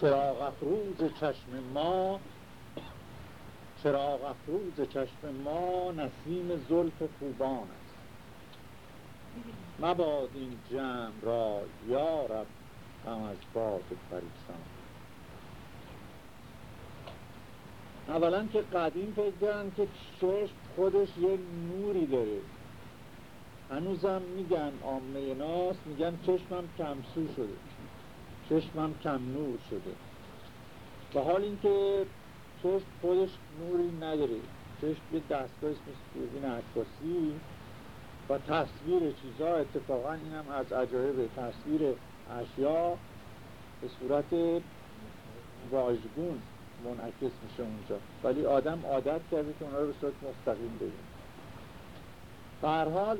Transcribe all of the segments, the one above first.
چراغ افروز چشم ما چراغ افروز چشم ما نسیم زلف خوبان است. مباد این جمع را یارب غم از باد پریسان اولا که قدیم فکر که چشم خودش یه نوری داره. هنوزم میگن آمه ناس میگن چشمم کمسو شده. چشمم کم نور شده. و حال اینکه چشم خودش نوری نداره. چشم یه دستگاه اسم دوربین عکاسی و تصویر چیزها اتفاقا این هم از عجایب تصویر اشیا به صورت واژگون منعکس میشه اونجا. ولی آدم عادت کرده که اونها رو به صورت مستقیم ببینه. به حال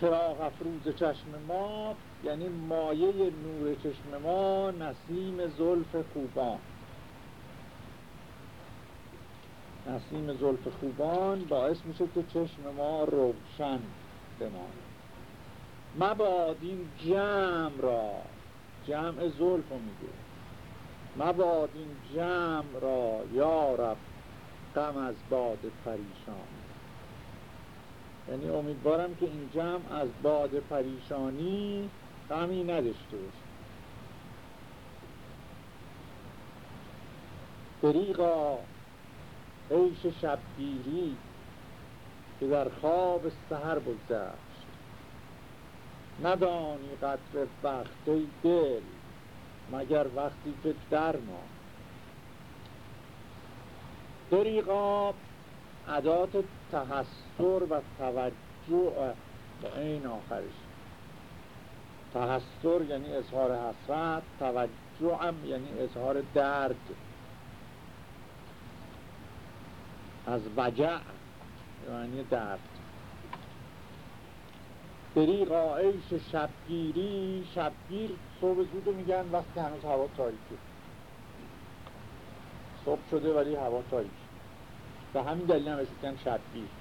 چراغ افروز چشم ما یعنی مایه نور چشم ما نسیم زلف خوبان. نسیم زلف خوبان باعث میشه که چشم ما روشن بمانه. مباد این جمع را جمع زلف رو میگه. مباد این جمع را یارب غم از باد پریشان. یعنی امیدوارم که این جمع از باد پریشانی غمی نداشته باشه. دریغا عیش شبگیری که در خواب سهر بگذشت. ندانی قدر وقت دل مگر وقتی که در ما. دریغا عدات تحسر و توجه به این آخرش. تحسر یعنی اظهار حسرت توجه هم یعنی اظهار درد. از وجع یعنی درد. دریغا عیش شبگیری شبگیر صبح زود میگن وقتی هنوز هوا تاریکه. صبح شده ولی هوا تاریک. به همین دلیل هم شبگیر.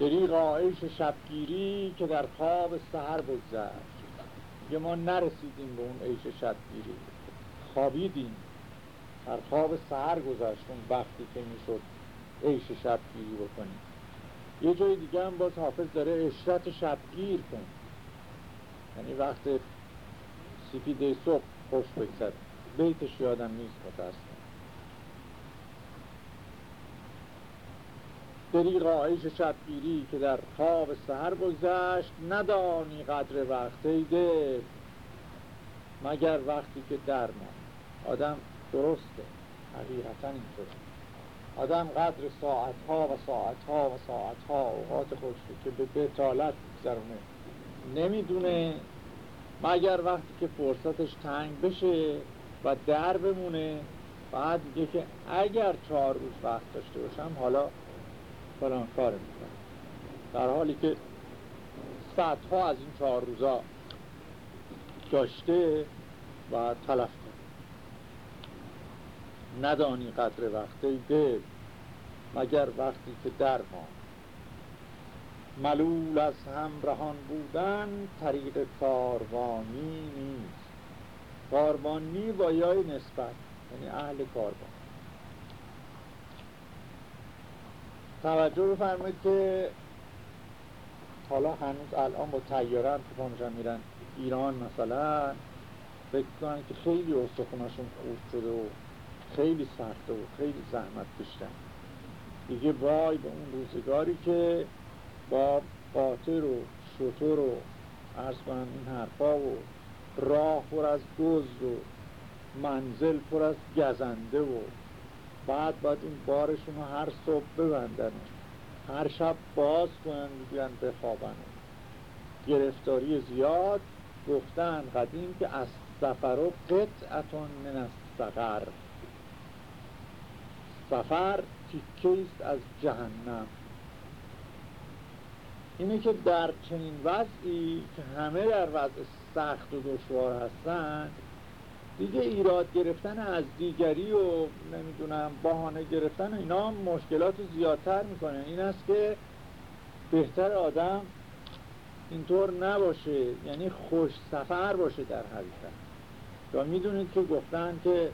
دریغا عیش شبگیری که در خواب سهر بگذشت. یه ما نرسیدیم به اون عیش شبگیری. خوابیدیم. در خواب سهر گذشت اون وقتی که می‌شد عیش شبگیری بکنیم. یه جای دیگه هم باز حافظ داره اشرت شبگیر کن. یعنی وقت سپیده صبح خوش بگذر. بیتش یادم نیست متاسم دریغا عیش شبگیری که در خواب سهر بگذشت ندانی قدر وقت دل. مگر وقتی که در ما آدم درسته حقیقتا اینطور. آدم قدر ساعت ها و ساعت ها و ساعت ها اوقات خودش که به بتالت بگذرونه نمی‌دونه مگر وقتی که فرصتش تنگ بشه و در بمونه بعد میگه که اگر چهار روز وقت داشته باشم حالا فلان کار می‌کنه در حالی که ها از این چهار روزا داشته و تلف ندانی قدر وقتی دل مگر وقتی که در ما ملول از هم رهان بودن طریق کاروانی نیست. کاروانی با یای نسبت یعنی اهل کاروان. توجه بفرمایید که حالا هنوز الان با تیاره هم میرن ایران مثلا. فکر کنن که خیلی استخوناشون خوب شده و خیلی سخته و خیلی زحمت کشتن. دیگه وای به اون روزگاری که با قاطر و شطور و عرض کنم این حرفا و راه پر از گز و منزل پر از گزنده و بعد باید این بارشون رو هر صبح ببندن. هر شب باز کنن بیان بخوابن. گرفتاری زیاد گفتن قدیم که از سفر و قطعتون من از سفر. سفر تیکیست از جهنم. اینه که در چنین وضعی که همه در وضع سخت و دشوار هستن دیگه ایراد گرفتن از دیگری و نمی‌دونم بهانه گرفتن اینا مشکلات رو زیادتر می‌کنه. این است که بهتر آدم اینطور نباشه یعنی خوش سفر باشه در حقیقت. و می‌دونید که گفتن که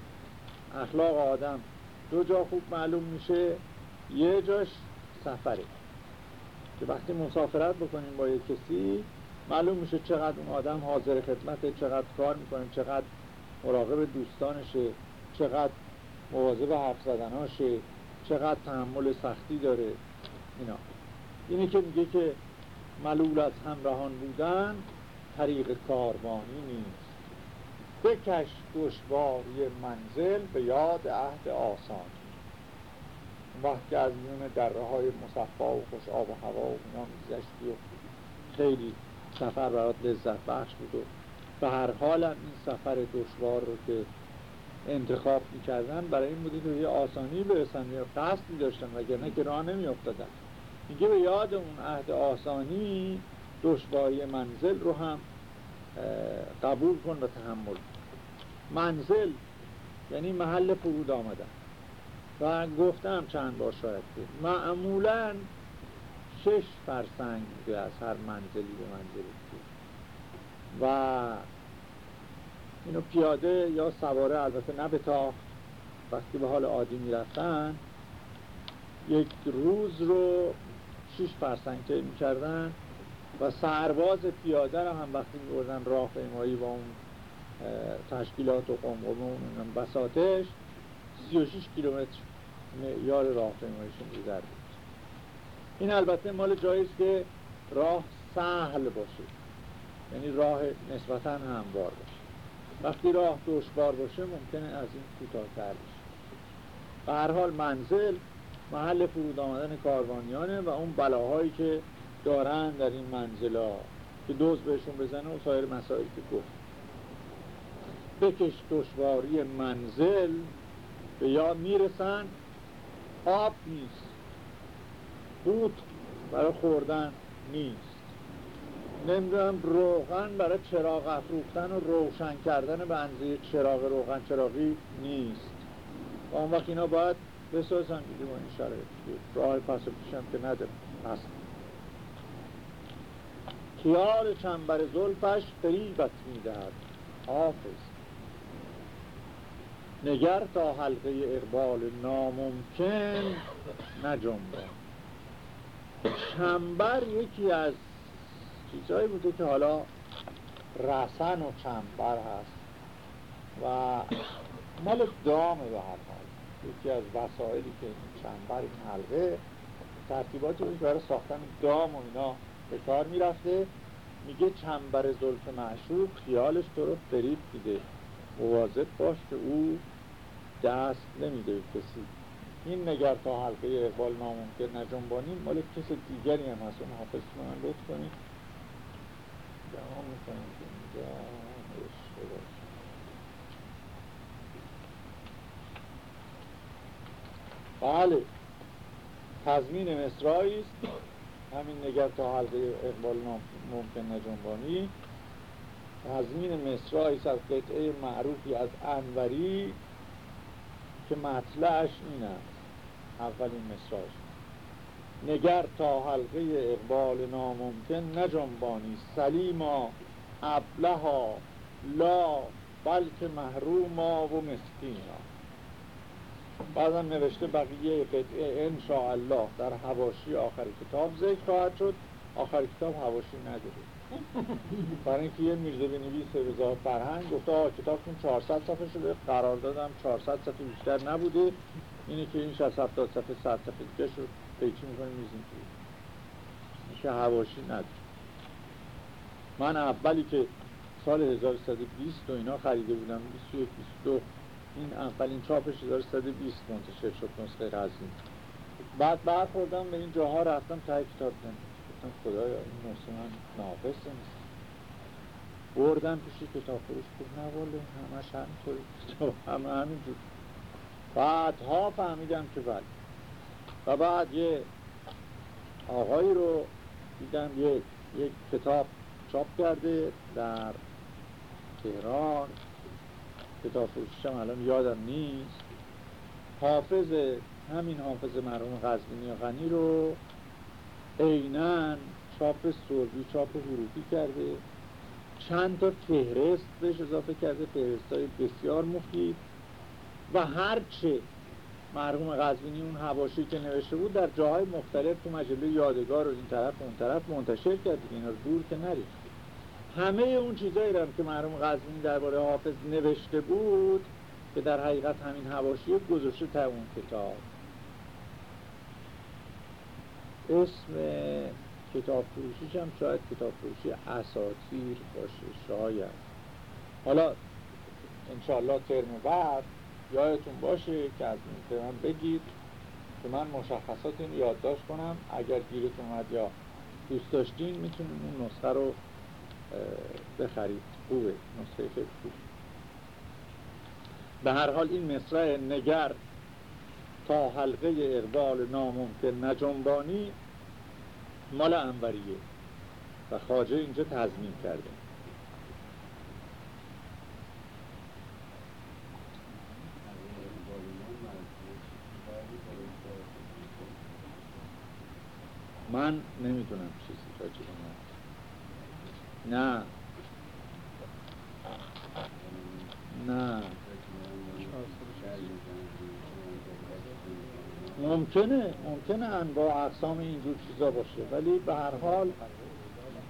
اخلاق آدم دو جا خوب معلوم میشه یه جاش سفره. که وقتی مسافرت بکنیم با یک کسی معلوم میشه چقدر اون آدم حاضر خدمته چقدر کار می‌کنه چقدر مراقب دوستانشه چقدر مواظب حرف زدناشه چقدر تحمل سختی داره اینا. اینه که میگه که ملول از همراهان بودن طریق کاروانی نیست. بکش دشواری منزل به یاد عهد آسان وقتی از میون دره های مصفا و خوش آب و هوا و اینا میزشتی و خیلی سفر برات لذت بخش بود و به هر حال این سفر دشوار رو که انتخاب می‌کردن برای این بودی که یه آسانی برسن یا قصدی داشتن وگرنه که راه نمی افتادن میگه به یاد اون عهد آسانی دشواری منزل رو هم قبول کن و تحمل. منزل یعنی محل فرود آمدن. و گفتم چند بار شاید که معمولا شش فرسنگ از هر منزلی به منزلی و اینو پیاده یا سواره البته نه تا وقتی به حال عادی می‌رفتن یک روز رو شش فرسنگ طی می‌کردن و سرباز پیاده رو هم وقتی میبردن راه پیمایی با اون تشکیلات و قمقمه و بساتش 36 کیلومتر معیار راه پیماییشون بود. این البته مال جاییست که راه سهل باشه. یعنی راه نسبتا هموار باشه. وقتی راه دشوار باشه ممکنه از این کوتاه‌تر بشه. به هر حال منزل محل فرود آمدن کاروانیانه و اون بلاهایی که دارن در این منزل ها که دوز بهشون بزنه و سایر مسائل که گفت. بکش دشواری منزل به یا می‌رسن. آب نیست. بود برای خوردن نیست. نمی‌دونم روغن برای چراغ افروختن و روشن کردن بنزی چراغ روغن چراغی نیست. و اون وقت اینا باید بسازن دیگه با این شرایط راه پس پیشم که نداره. هست خیال چنبر زلفش قریبت می‌دهد. حافظ. نگر تا حلقه اقبال ناممکن نجنبان. چنبر یکی از چیزهایی بوده که حالا رسن و چنبر هست و مال دامه به هر حال. یکی از وسایلی که چنبر این حلقه ترتیباتی بود برای ساختن دام و اینا به کار می‌رفته. میگه چنبر زلف معشوق خیالش تو رو فریب دیده مواظب باش که او دست نمیده کسی. این نگر تا حلقه اقبال ناممکن نجنبانی مال کس دیگری هم هست. اون حافظ من لطف کنید. بله. تضمین مصرایی است. همین نگر تا حلقه اقبال ممکن نجنبانی. تضمین مصرایی است از قطعه معروفی از انوری که مطلعش این است. اولین مصراش نگر تا حلقه اقبال ناممکن نجنبانی سلیما ابلها لا بلکه محروما و مسکینا. بعدم نوشته بقیه قطعه الله در هواشی آخر کتاب ذکر خواهد شد. آخر کتاب هواشی نداره برای اینکه یه میرزه بنویس رضا فرهنگ گفته آقا کتابتون 400 صفحه شده. قرار دادم 400 صفحه بیشتر نبوده. اینه که این 60 70 صفحه 100 صفحه دیگه شد. پیچی می‌کنیم میزیم که هواشی نداره. من اولی که سال 1120 و اینا خریده بودم 21 22 این اولین چاپش 1120 منتشر شد نسخه غزین بعد برخوردم به این جاها رفتم تا کتاب گفتم خدایا این نسخه من ناقص نیست. بردم پیشی کتاب فروش گفت نه والا همش همینطوری. کتاب همه همینجور. بعدها فهمیدم که بله. و بعد یه آقایی رو دیدم یک یک کتاب چاپ کرده در تهران. کتاب فروششم الان یادم نیست. حافظ همین حافظ مرحوم غزبینی غنی رو عینا چاپ سربی چاپ حروفی کرده. چند تا فهرست بهش اضافه کرده فهرست های بسیار مفید. و هرچه مرحوم قزوینی اون حواشی که نوشته بود در جاهای مختلف تو مجله یادگار و این طرف و اون طرف منتشر کرد اینا رو دور که نرید. همه اون چیزایی رو که مرحوم قزوینی درباره حافظ نوشته بود که در حقیقت همین حواشی گذاشته تا اون کتاب. اسم کتاب فروشیش هم شاید کتاب فروشی اساتیر باشه شاید. حالا انشالله ترم بعد یادتون باشه که از این من بگید که من مشخصات این یادداشت کنم. اگر گیرتون اومد یا دوست داشتین می‌تونید اون نسخه رو بخرید. خوبه. نسخه خیلی خوب. به هر حال این مصرع نگر تا حلقه اقبال ناممکن نجنبانی مال انوریه و خاجه اینجا تضمین کرده. من نمی‌دونم چیزی راجع نه. نه. ممکنه ممکنه انواع اقسام اینجور چیزا باشه ولی به هر حال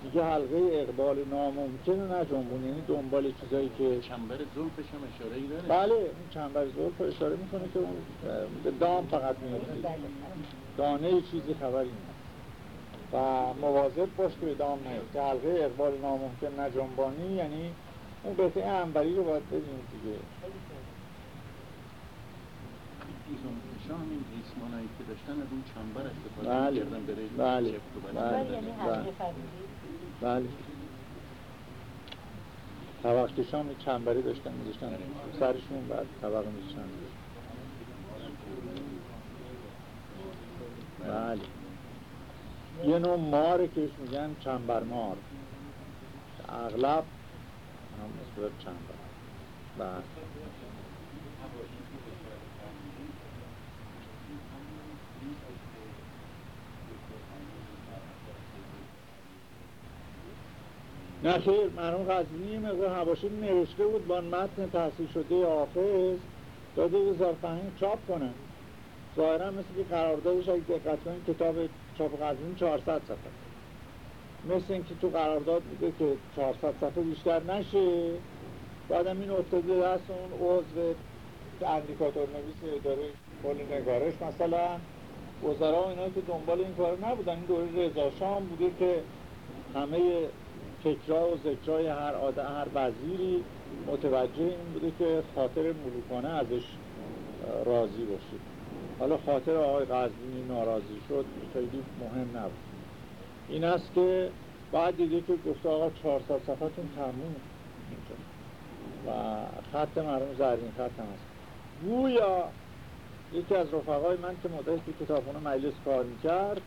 دیگه حلقه اقبال ناممکنه نه جنبون یعنی دنبال چیزایی که چنبر زلفش هم اشاره ای داره؟ بله اون چنبر زلف اشاره می‌کنه که اون به دام فقط میاد دانه چیزی خبری نیست. و مواظب باش که به دام نیاد. که حلقه اقبال ناممکن نجنبانی یعنی اون قطعه انبری رو باید ببینید دیگه. این ریسمانایی که داشتن از اون چنبر استفاده بله. کردن برای بله. بله. یعنی بله. طبق کشام چنبری داشتن میذاشتن سرشون بعد طبق میذاشتن. بله. یه نوع ماره که میگن چنبر مار. اغلب هم صورت چنبر. بله. نه خیر مرحوم غزنی مقدار حواشی نوشته بود با متن تحصیل شده حافظ داده به زارفهنگ چاپ کنن ظاهرا مثل که قراردادش اگه دقت کنید کتاب چاپ غزنی 400 صفحه. مثل اینکه تو قرارداد بوده که 400 صفحه بیشتر نشه. بعدم این افتاده دست اون عضو اندیکاتور نویس اداره کل نگارش مثلا. وزرا و اینا که دنبال این کار نبودن. این دوره رضا شام بوده که همه فکرها و ذکرهای هر آده هر وزیری متوجه این بوده که خاطر ملوکانه ازش راضی باشه. حالا خاطر آقای غزبینی ناراضی شد خیلی مهم نبود. این است که بعد دیده که گفته آقا 400 صفحتون تموم و خط مرموم زرین خط هم هست. گویا یکی از رفقای من که مدتی که کتابخونه مجلس کار می‌کرد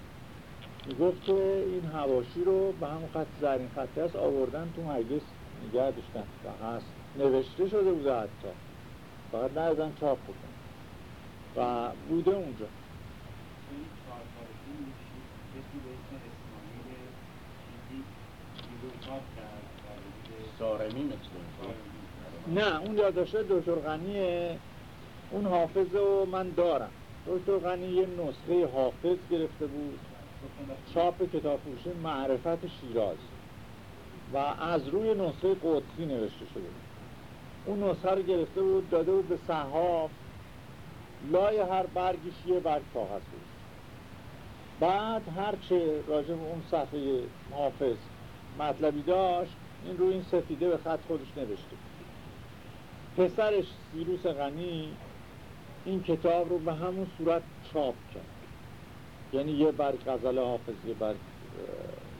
می‌گفت که این هواشی رو به همون خط زرین خطی هست آوردن تو مجلس. نگه داشتن و هست. نوشته شده بوده حتی. فقط نردن چاپ بکن و بوده اونجا. نه اون یادداشت دکتر غنیه. اون حافظ رو من دارم. دکتر غنی یه نسخه حافظ گرفته بود. چاپ کتاب فروشی معرفت شیراز. و از روی نسخه قدسی نوشته شده اون نسخه رو گرفته بود داده بود به صحاف. لای هر برگیش یه برگ کاغذ بود. بعد هرچه راجع به اون صفحه حافظ مطلبی داشت این روی این سفیده به خط خودش نوشته. پسرش سیروس غنی این کتاب رو به همون صورت چاپ کرد. یعنی یه برگ غزل حافظ یه برگ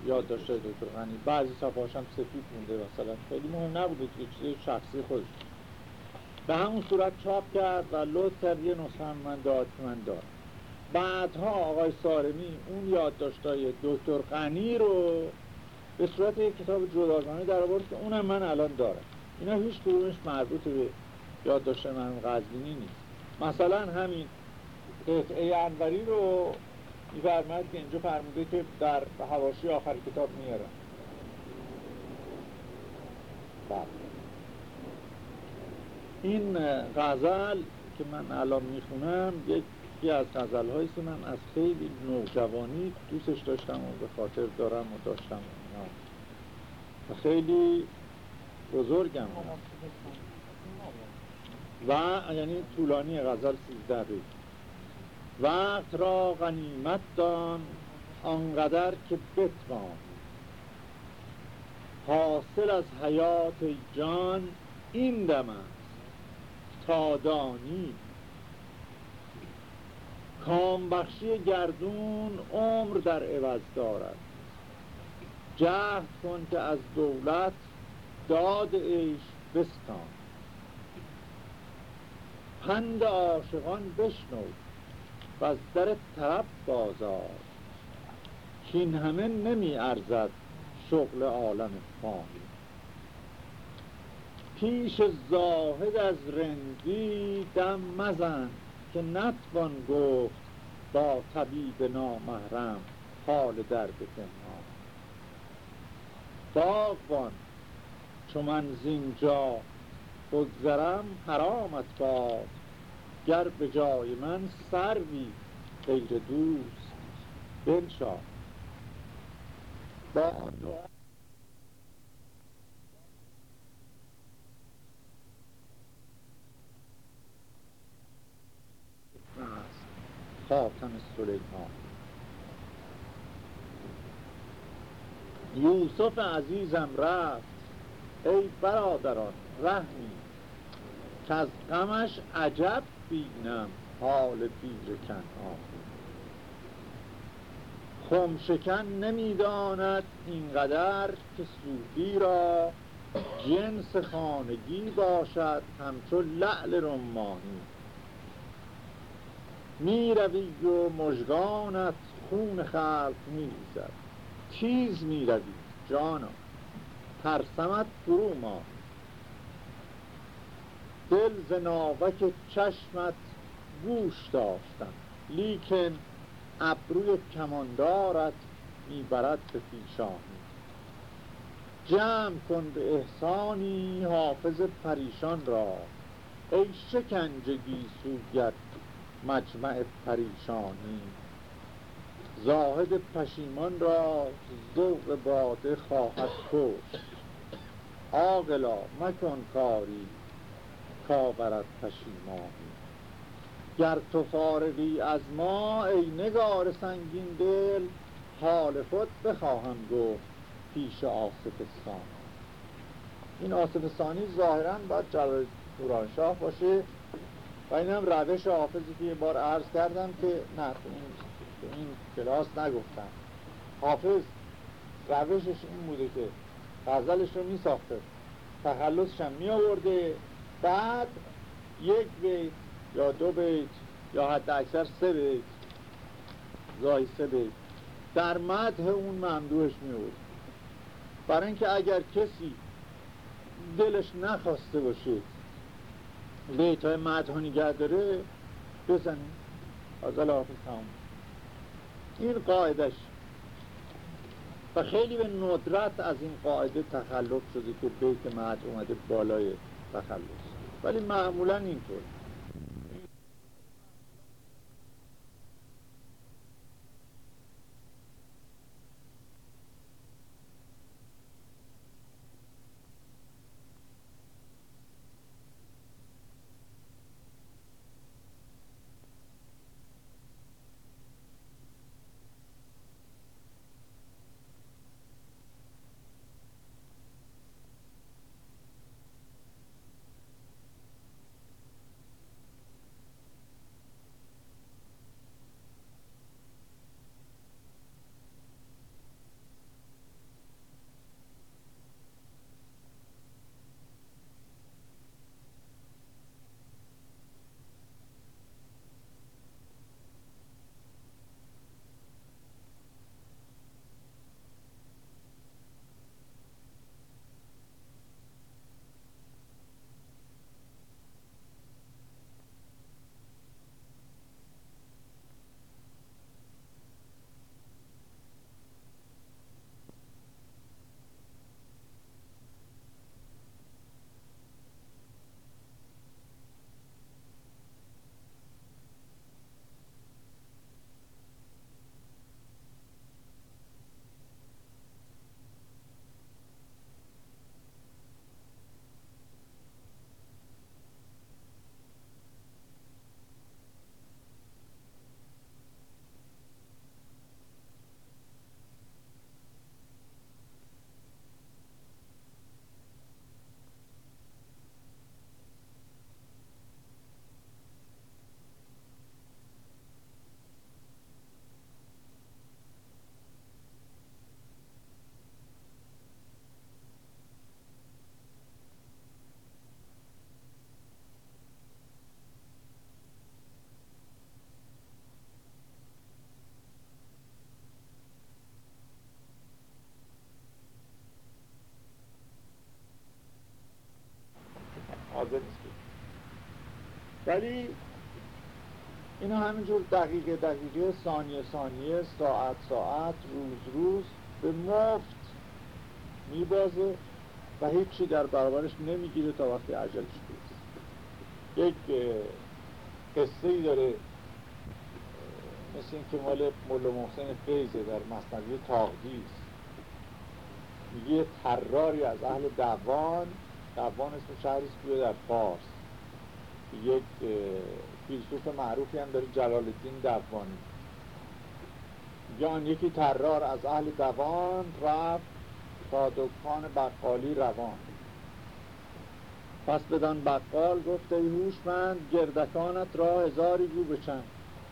یاد داشته دکتر غنی. بعضی صفحاش هم سفید مونده مثلا خیلی مهم نبوده که چیز شخصی خودش. به همون صورت چاپ کرد و لطف کرد یه نسخه من داد که من دارم بعدها آقای سارمی اون یادداشتای دکتر غنی رو به صورت یک کتاب جداگانه در آورد که اونم من الان دارم. اینا هیچ کدومش مربوط به یادداشت من قزوینی نیست. مثلا همین قطعه انوری رو میفرماید که اینجا فرموده که در حواشی آخر کتاب میارم. این غزل که من الان می‌خونم یکی از غزل هاییست من از خیلی نوجوانی دوستش داشتم و به خاطر دارم و داشتم. و خیلی بزرگم. و یعنی طولانی غزل سیزده بیت وقت را غنیمت دان آنقدر که بتوان. حاصل از حیات جان این دم است تا دانی کام بخشی گردون عمر در عوض دارد. جهد کن که از دولت داد عیش بستان. پند عاشقان بشنو و از در طرف بازار. که این همه نمی ارزد شغل عالم فانی. پیش زاهد از رندی دم مزن که نتوان گفت با طبیب نامحرم حال درد پنهان. باغبان چو من زینجا بگذرم حرامت باد گر به جای من سروی غیر دوست بنشا با خاتم سلیمان. یوسف عزیزم رفت. ای برادران رحمی که از غمش عجب بینم حال پیر کنعان. خمشکن نمی‌داند اینقدر که صوفی را جنس خانگی باشد همچو لعل رمانی. می روی و مژگانت خون خلق می ریزد تیز می روی جانا. ترسمت فرو ما. دل ز ناوک چشمت گوش داشتم. لیکن ابروی کماندارت می‌برد به پیشانی. جمع کن به احسانی حافظ پریشان را. ای شکنجگی سوگت مجمع پریشانی. زاهد پشیمان را ذوق باده خواهد کشت. عاقلا مکن کاری کاورد پشیمانی. گر تو فارغی از ما ای نگار سنگین دل حال خود بخواهم گفت پیش آصف ثانی این آصف ثانی ظاهرا باید جلال تورانشاه باشه. و این هم روش حافظی که یه بار عرض کردم که نه تو این, کلاس نگفتم. حافظ روشش این بوده که غزلش رو می ساخته تخلصش هم می آورده بعد یک بیت یا دو بیت یا حتی اکثر سه بیت گاهی سه بیت در مده اون ممدوحش می آورد برای اینکه اگر کسی دلش نخواسته باشه بیت های مدها نگه داره بزنه آزال حافظ تمام. این قاعدش و خیلی به ندرت از این قاعده تخلف شده که بیت مد اومده بالای تخلف. ولی معمولا اینطور. ولی اینا همینجور دقیقه دقیقه ثانیه ثانیه ساعت ساعت روز روز به مفت میبازه و هیچی در برابرش نمی‌گیره تا وقتی عجلش برسه یک قصه ای داره مثل این که مال مولا محسن فیزه در مصنوی تاغدیس میگه تراری از اهل دوان دوان اسم شهری است در فارس. یک فیلسوف معروفی هم داره جلال الدین دوانی یا یکی ترار از اهل دوان رفت تا دکان بقالی روان. پس بدان بقال گفت ای هوشمند گردکانت را هزاری گو بچند.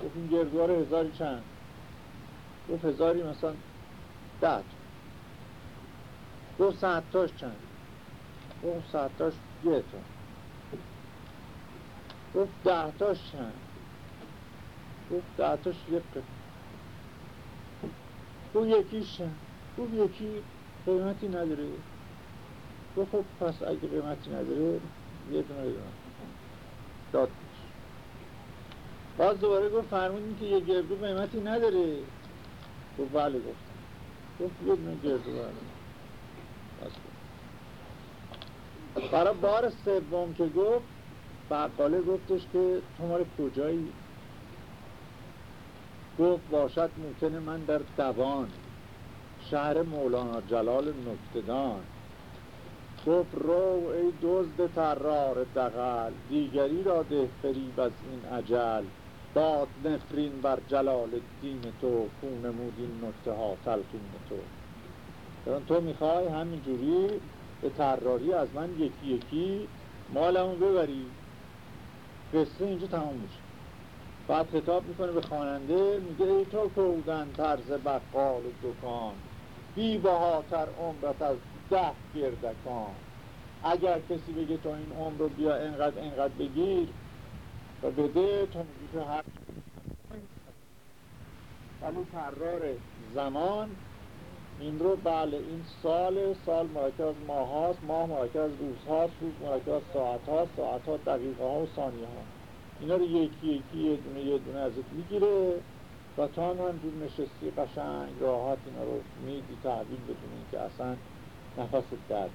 گفت این گردوار هزاری چند؟ گفت هزاری مثلا ده گفت ساعتاش چند؟ گفت ساعتاش یه تا. گفت ده تاش چند گفت ده تاش یک گفت یکیش چند گفت یکی قیمتی نداره گفت خب پس اگه قیمتی نداره یه دونه دونه داد باز دوباره گفت فرمودین که یه گردو قیمتی نداره گفت بله گفتم گفت یه دونه گردو بله برای بار سوم که گفت بقاله گفتش که تو مال کجایی؟ گفت باشد ممکنه من در دوان شهر مولانا جلال نکتدان گفت رو ای دزد ترار دقل دیگری را ده فریب از این عجل داد نفرین بر جلال دین تو خون این نکته ها تلقین تو. تو می‌خوای همینجوری به تراری از من یکی یکی مالمون ببری. قصه اینجا تمام میشه. بعد خطاب می‌کنه به خواننده میگه ای تو کودن طرز بقال و دکان بی بهاتر عمرت از ده گردکان. اگر کسی بگه تو این عمر رو بیا انقدر انقدر بگیر و بده تو میگی که هر ولی ترار زمان این رو بله این سال سال مرکب از ماه هاست ماه مرکب از روز هاست روز مرکب از ساعت هاست ساعت ها دقیقه ها و ثانیه ها. اینا رو یکی یکی یه دونه یه دونه ازت می‌گیره و تا هم همجور نشستی قشنگ راحت اینا رو میدی تحویل بدونی که اصلا نفست درد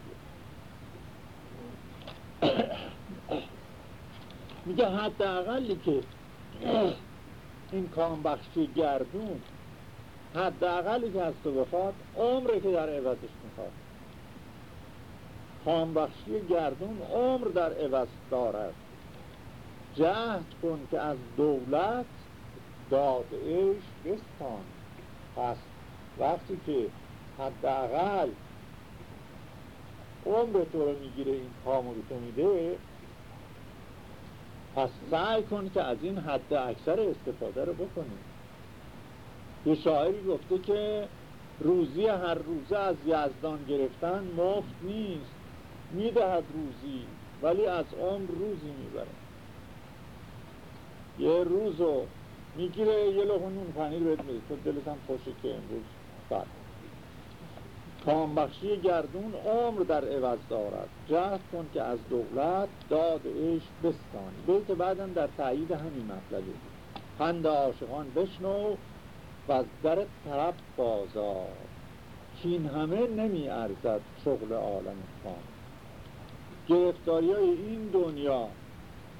میگه حداقلی که این کام بخشی گردون حداقلی که از تو بخواد عمره که در عوضش می‌خواد. بخشی گردون عمر در عوض دارد. جهد کن که از دولت دادش بستان. پس وقتی که حداقل عمر تو رو می‌گیره این کامو تو میده پس سعی کن که از این حد اکثر استفاده رو بکنی. یه شاعری گفته که روزی هر روزه از یزدان گرفتن مفت نیست. می‌دهد روزی ولی از عمر روزی می‌بره یه روزو می‌گیره یه لغن نون پنیر بهت میده. تو دلت هم خوشه که امروز. بعد کامبخشی گردون عمر در عوض دارد. جهد کن که از دولت داد عشق بستانی. بیت بعدم در تایید همین مطلبه پند عاشقان بشنو و از در طرف بازار. این همه نمی ارزد شغل عالم خان. گرفتاری های این دنیا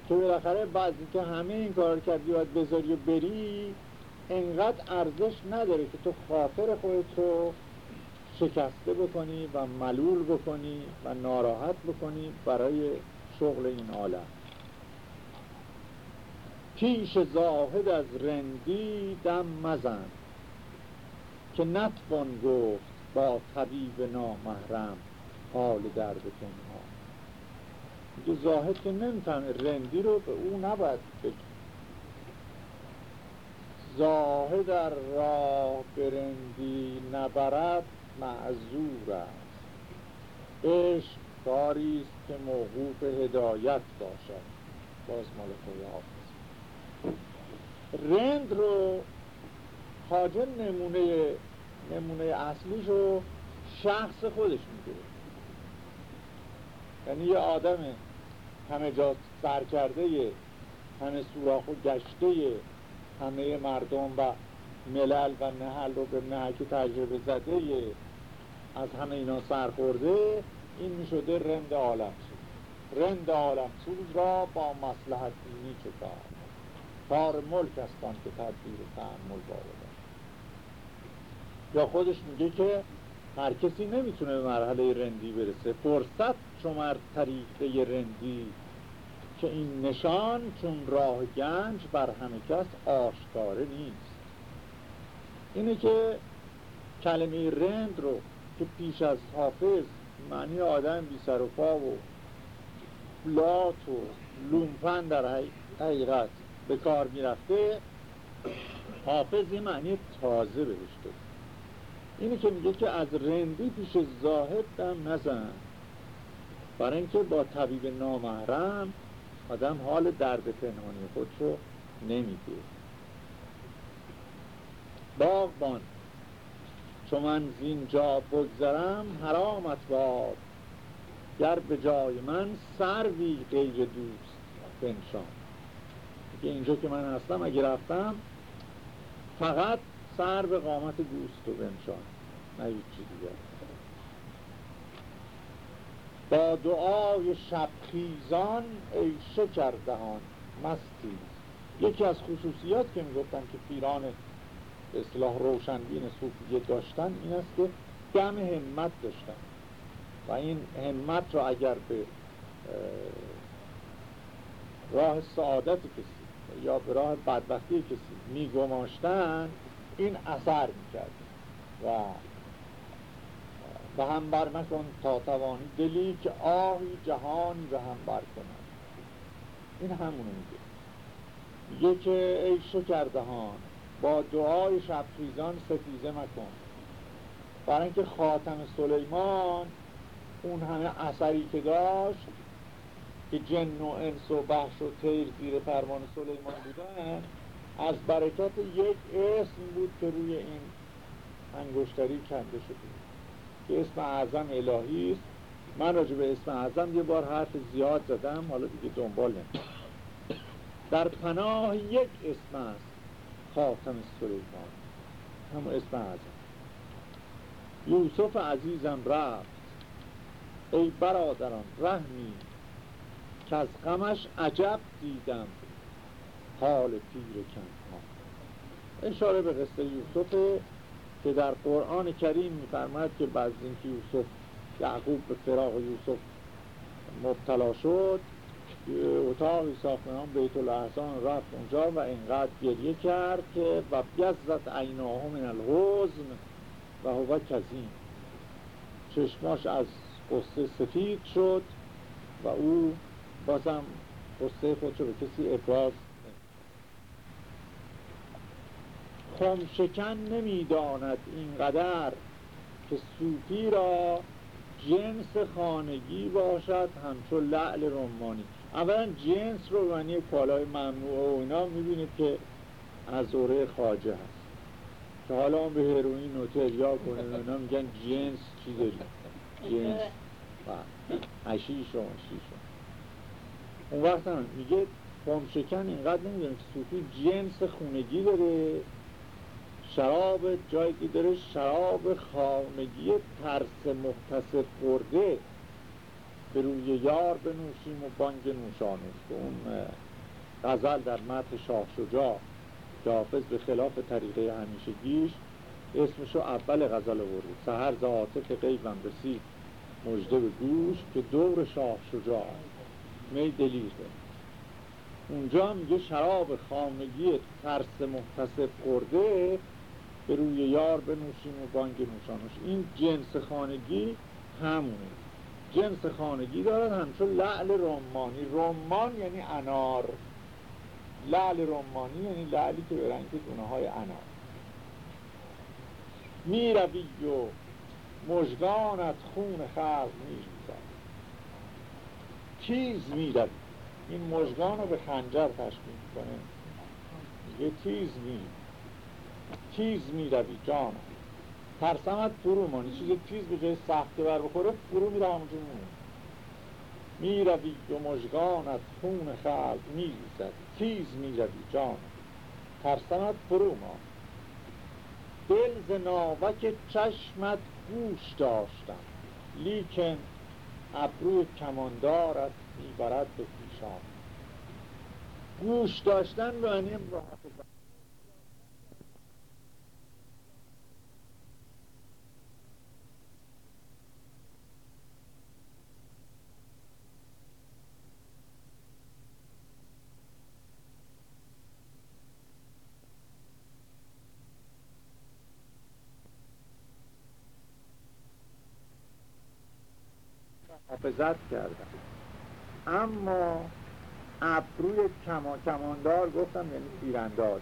که بالاخره بعضی که همه این کار کردی باید بذاری و بری انقدر ارزش نداره که تو خاطر خودت رو شکسته بکنی و ملول بکنی و ناراحت بکنی برای شغل این عالم. پیش زاهد از رندی دم مزن که نتوان گفت با طبیب نامحرم حال درد تنها. میگه زاهد که نمی‌فهمه رندی رو به او نباید بگی زاهد در راه برندی نبرد معذور است. عشق کاری است که موقوف هدایت باشد. باز مال حافظ رند رو خاجه نمونه نمونه اصلیش رو شخص خودش میگه. یعنی یه آدم همه جا سر کرده همه سوراخ و گشته همه مردم و ملل و نهل رو به نهک تجربه زده از همه اینا سرخورده این می شده رند عالم رند عالم سوز را با مسلحت دینی چه کار ملک استان که تدبیر و تحمل یا خودش میگه که هر کسی نمی‌تونه به مرحله رندی برسه. فرصت شمر طریقه رندی که این نشان چون راه گنج بر همه کس آشکاره نیست. اینه که کلمه رند رو که پیش از حافظ معنی آدم بی سر و پا و لات و لومپن در حقیقت به کار می‌رفته حافظ این معنی تازه بهشته اینه که میگه که از رندی پیش زاهد دم نزن. برای اینکه با طبیب نامحرم آدم حال درد پنهانی خود رو نمیده. باغبان چون من زینجا بگذرم حرامت باد. گر به جای من سروی غیر دوست بنشان. که اینجا که من هستم اگه رفتم فقط سر به قامت دوست و بنشان نه چی دیگر با دعای شبخیزان ای شکردهان مستی. یکی از خصوصیات که می‌گفتن که پیران به اصطلاح روشنبین صوفیه داشتن این است که دم همت داشتن. و این همت رو اگر به راه سعادت کسی یا به راه بدبختی کسی میگماشتن این اثر می‌کرد. و به هم بر مکن تا توانی دلی که آهی جهانی به هم بر کنن این همونه میگه. میگه که ای شکردهان با دعای شبخیزان ستیزه مکن. برای اینکه خاتم سلیمان اون همه اثری که داشت که جن و انس و بحش و تیر زیر فرمان سلیمان بودن از برکت یک اسم بود که روی این انگشتری کنده شده که اسم اعظم الهی است. من راجع به اسم اعظم یه بار حرف زیاد زدم حالا دیگه دنبال نمید در پناه یک اسم است خاتم سلیمان. همون اسم اعظم. یوسف عزیزم رفت. ای برادران رحمی. که از غمش عجب دیدم. حال پیر کنها اشاره به قصه یوسف که در قرآن کریم میفرماید که بعد اینکه یوسف یعقوب به فراغ یوسف مبتلا شد اتاقی ساختنان بیت الاحسان رفت اونجا و اینقدر گریه کرد که و بیزت عیناه من الحزن و هو کزیم چشماش از قصه سفید شد و او بازم قصه خودشو به کسی ابراز خمشکن نمی‌داند اینقدر که صوفی را جنس خانگی باشد همچون لعل رمانی. اولا جنس رو معنی کالای ممنوع و اینا می‌بینید که از دوره خاجه هست. که حالا اون به هروئین و تریا کنه اینا میگن جنس چی داری جنس. هشیش و هشیش اون وقت هم میگه خمشکن اینقدر نمی‌دونه که صوفی جنس خونگی داره. شراب جایی که داره شراب خانگی ترس مختصر خورده به روی یار بنوشیم و بانگ نوشانش که اون غزل در متن شاه شجاع که حافظ به خلاف طریقه همیشگیش اسمشو اول غزل ورده سهر ز عاطف غیبم رسید مجده به گوش که دور شاه شجاع. می دلیره اونجا میگه شراب خامگی ترس محتسب خورده به روی یار بنوشیم و بانگ نوشانش. این جنس خانگی همونه. جنس خانگی دارد همچون لعل رمانی. رمان یعنی انار. لعل رمانی یعنی لعلی که به رنگ دونه های انار. می روی و مژگانت خون خلق می تیز می روی این مژگان رو به خنجر تشبیه کنه یه تیز می تیز می روی جان. ترسمت فرو مانی. چیز تیز به جای سخت بر بخوره فرو می همونجا می می روی و مژگانت خون خلق می ریزد تیز می روی جان. ترسمت فرو ما. دل ناوک چشمت گوش داشتم. لیکن ابروی کماندارت می‌برد به پیشان. گوش داشتن به معنی محافظت کردم. اما ابروی کما... کماندار گفتم یعنی تیرانداز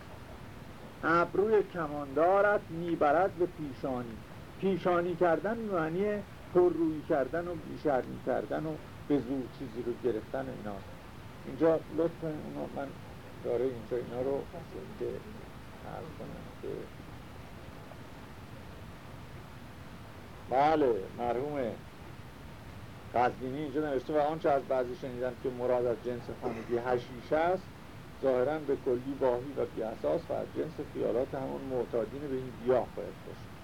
ابروی کماندارت می‌برد به پیشانی. پیشانی کردن معنی پر روی کردن و بیشرمی کردن و به زور چیزی رو گرفتن اینا. اینجا لطفا اونو من داره اینجا اینا رو که عرض کنم که بله مرحوم قزبینی اینجا نوشته و آنچه از بعضی شنیدم که مراد از جنس خانگی هشیش است ظاهرا به کلی واهی و بیاساس و از جنس خیالات همون معتادین به این گیاه باید باشه.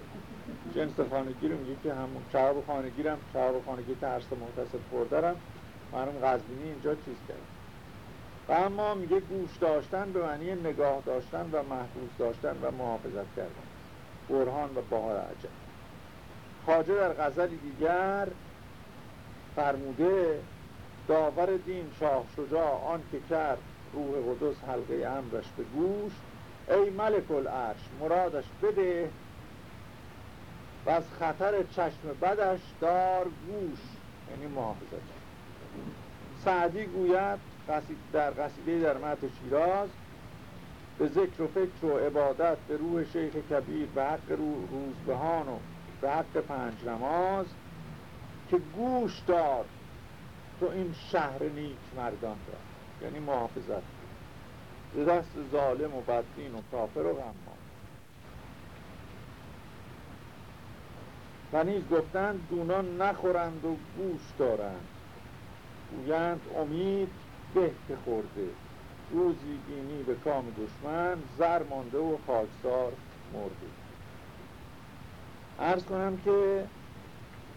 جنس خانگی رو میگه که همون شراب خانگی هم شراب خانگی ترس محتصب خوردرم مرحوم قزبینی اینجا چیز کرد. و اما میگه گوش داشتن به معنی نگاه داشتن و محبوس داشتن و محافظت کردن. برهان و بهار عجب. خاجه در غزلی دیگر فرموده داور دین شاه شجاع آن که کرد روح قدس حلقه امرش به گوش ای ملک العرش مرادش بده و از خطر چشم بدش دار گوش. یعنی محافظت. سعدی گوید در قصیده در مت شیراز به ذکر و فکر و عبادت به روح شیخ کبیر به حق روزبهان و به حق پنج نماز که گوش دار تو این شهر نیک مردان را. یعنی محافظت به دست ظالم و بدین و کافر و غمان و نیز گفتند دونان نخورند و گوش دارند. گویند امید به که خورده. روزی بینی به کام دشمن زر مانده و خاکسار مرده. ارز کنم که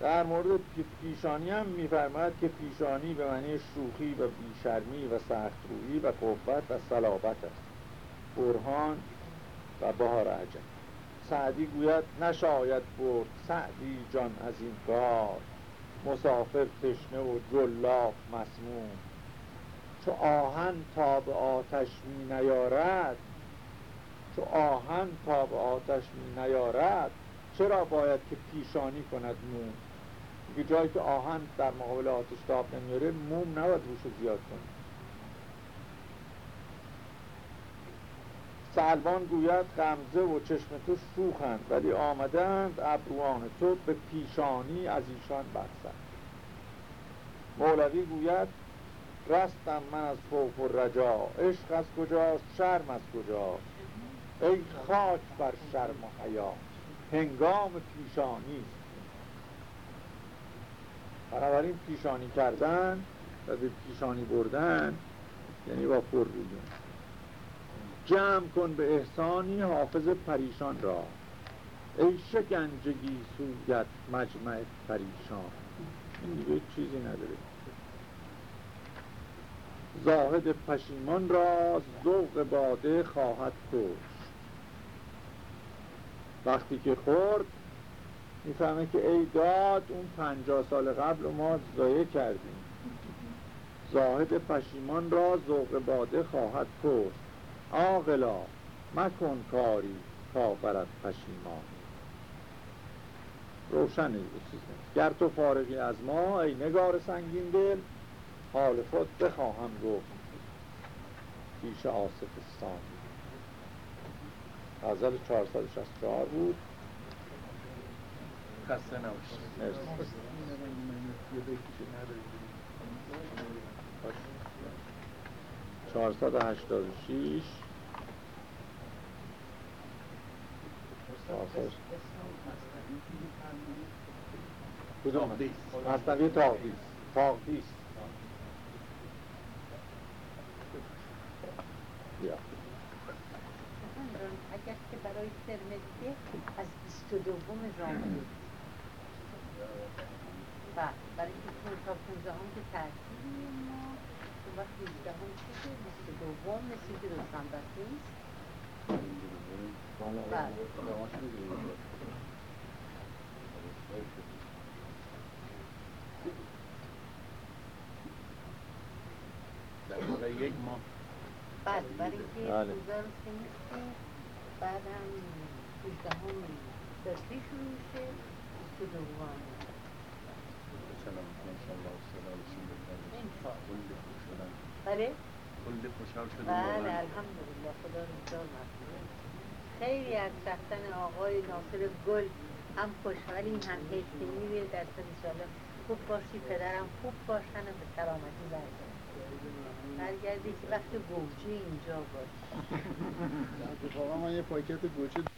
در مورد پیشانی هم میفرماید که پیشانی به معنی شوخی و بیشرمی و سخترویی و قوت و صلابت است. برهان و بهار عجب. سعدی گوید نشاید برد سعدی جان از این کار. مسافر تشنه و جلاف مسموم. چو آهن تا به آتش می نیارد چو آهن تا به آتش می نیارد چرا باید که پیشانی کند موم؟ یه جایی که آهن در مقابل آتش تاب نمیاره موم نباید روش زیاد کنه. سلوان گوید غمزه و چشم تو شوخند ولی آمدند ابروان تو به پیشانی از ایشان برسند. مولوی گوید رستم من از خوف و رجا عشق از کجاست شرم از کجاست؟ ای خاک بر شرم و حیا هنگام پیشانی بنابراین پیشانی کردن و به پیشانی بردن یعنی با پر رویون جمع کن به احسانی حافظ پریشان را. ای شکنجگی سویت مجمع پریشان. این دیگه چیزی نداره. زاهد پشیمان را ذوق باده خواهد کش وقتی که خورد می‌فهمه که ای داد اون پنجاه سال قبل ما ضایع کردیم. زاهد پشیمان را ذوق باده خواهد کرد آقلا مکن کاری تا برد پشیمان. روشنه گر تو فارغی از ما ای نگار سنگین دل حال خود بخواهم گفت. پیش آصفستان غزل 464 بود. خسته نباشید. چهارصد و هشتاد و شیش. کدوم؟ مصنوی تاقیس تاقیس بیا. اگر که برای ترمدیه از 22 ژانویه بله برای اینکه تا 15 هم که تعطیلی ما اون وقت 18 هم شده 22 نیست بله. در یک ماه بله برای اینکه که 18 هم شروع میشه. 22 هم سلام انشالله سلام کلی خوش شدن بله کلی خوشحال شدیم بله الحمدلله خدا رو خیلی از رفتن آقای ناصر گل هم خوشحالیم هم که میره در سالم خوب باشی پدرم خوب باشن و به سلامتی برگرد. برگردی که وقت گوجه اینجا باش. اتفاقا من یه پاکت گوجه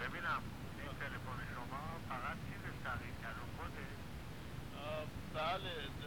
ببینم تلفن شما فقط چیز سقیل تلون بله.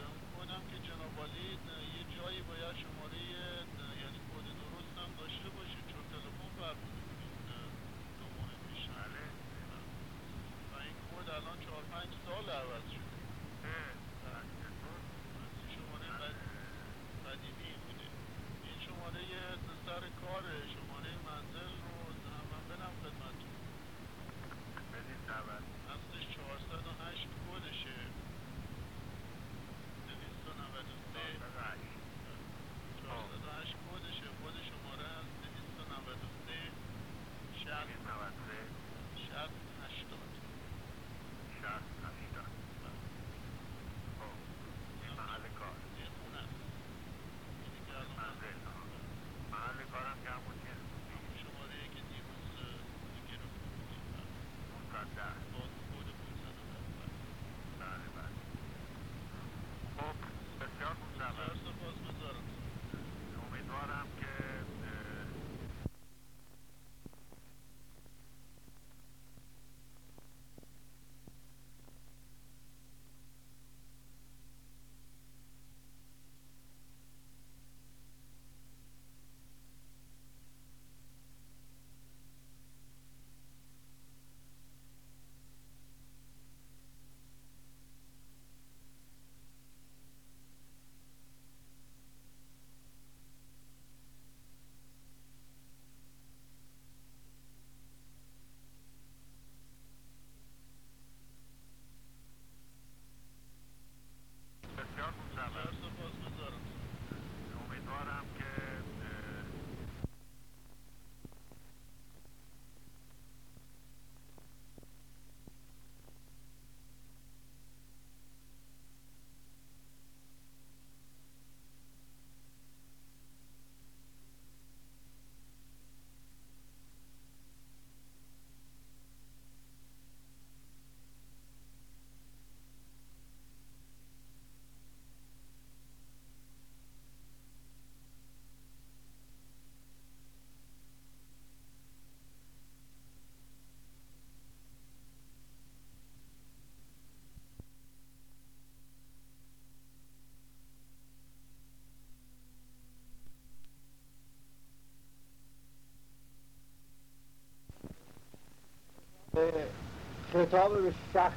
خطاب به شخص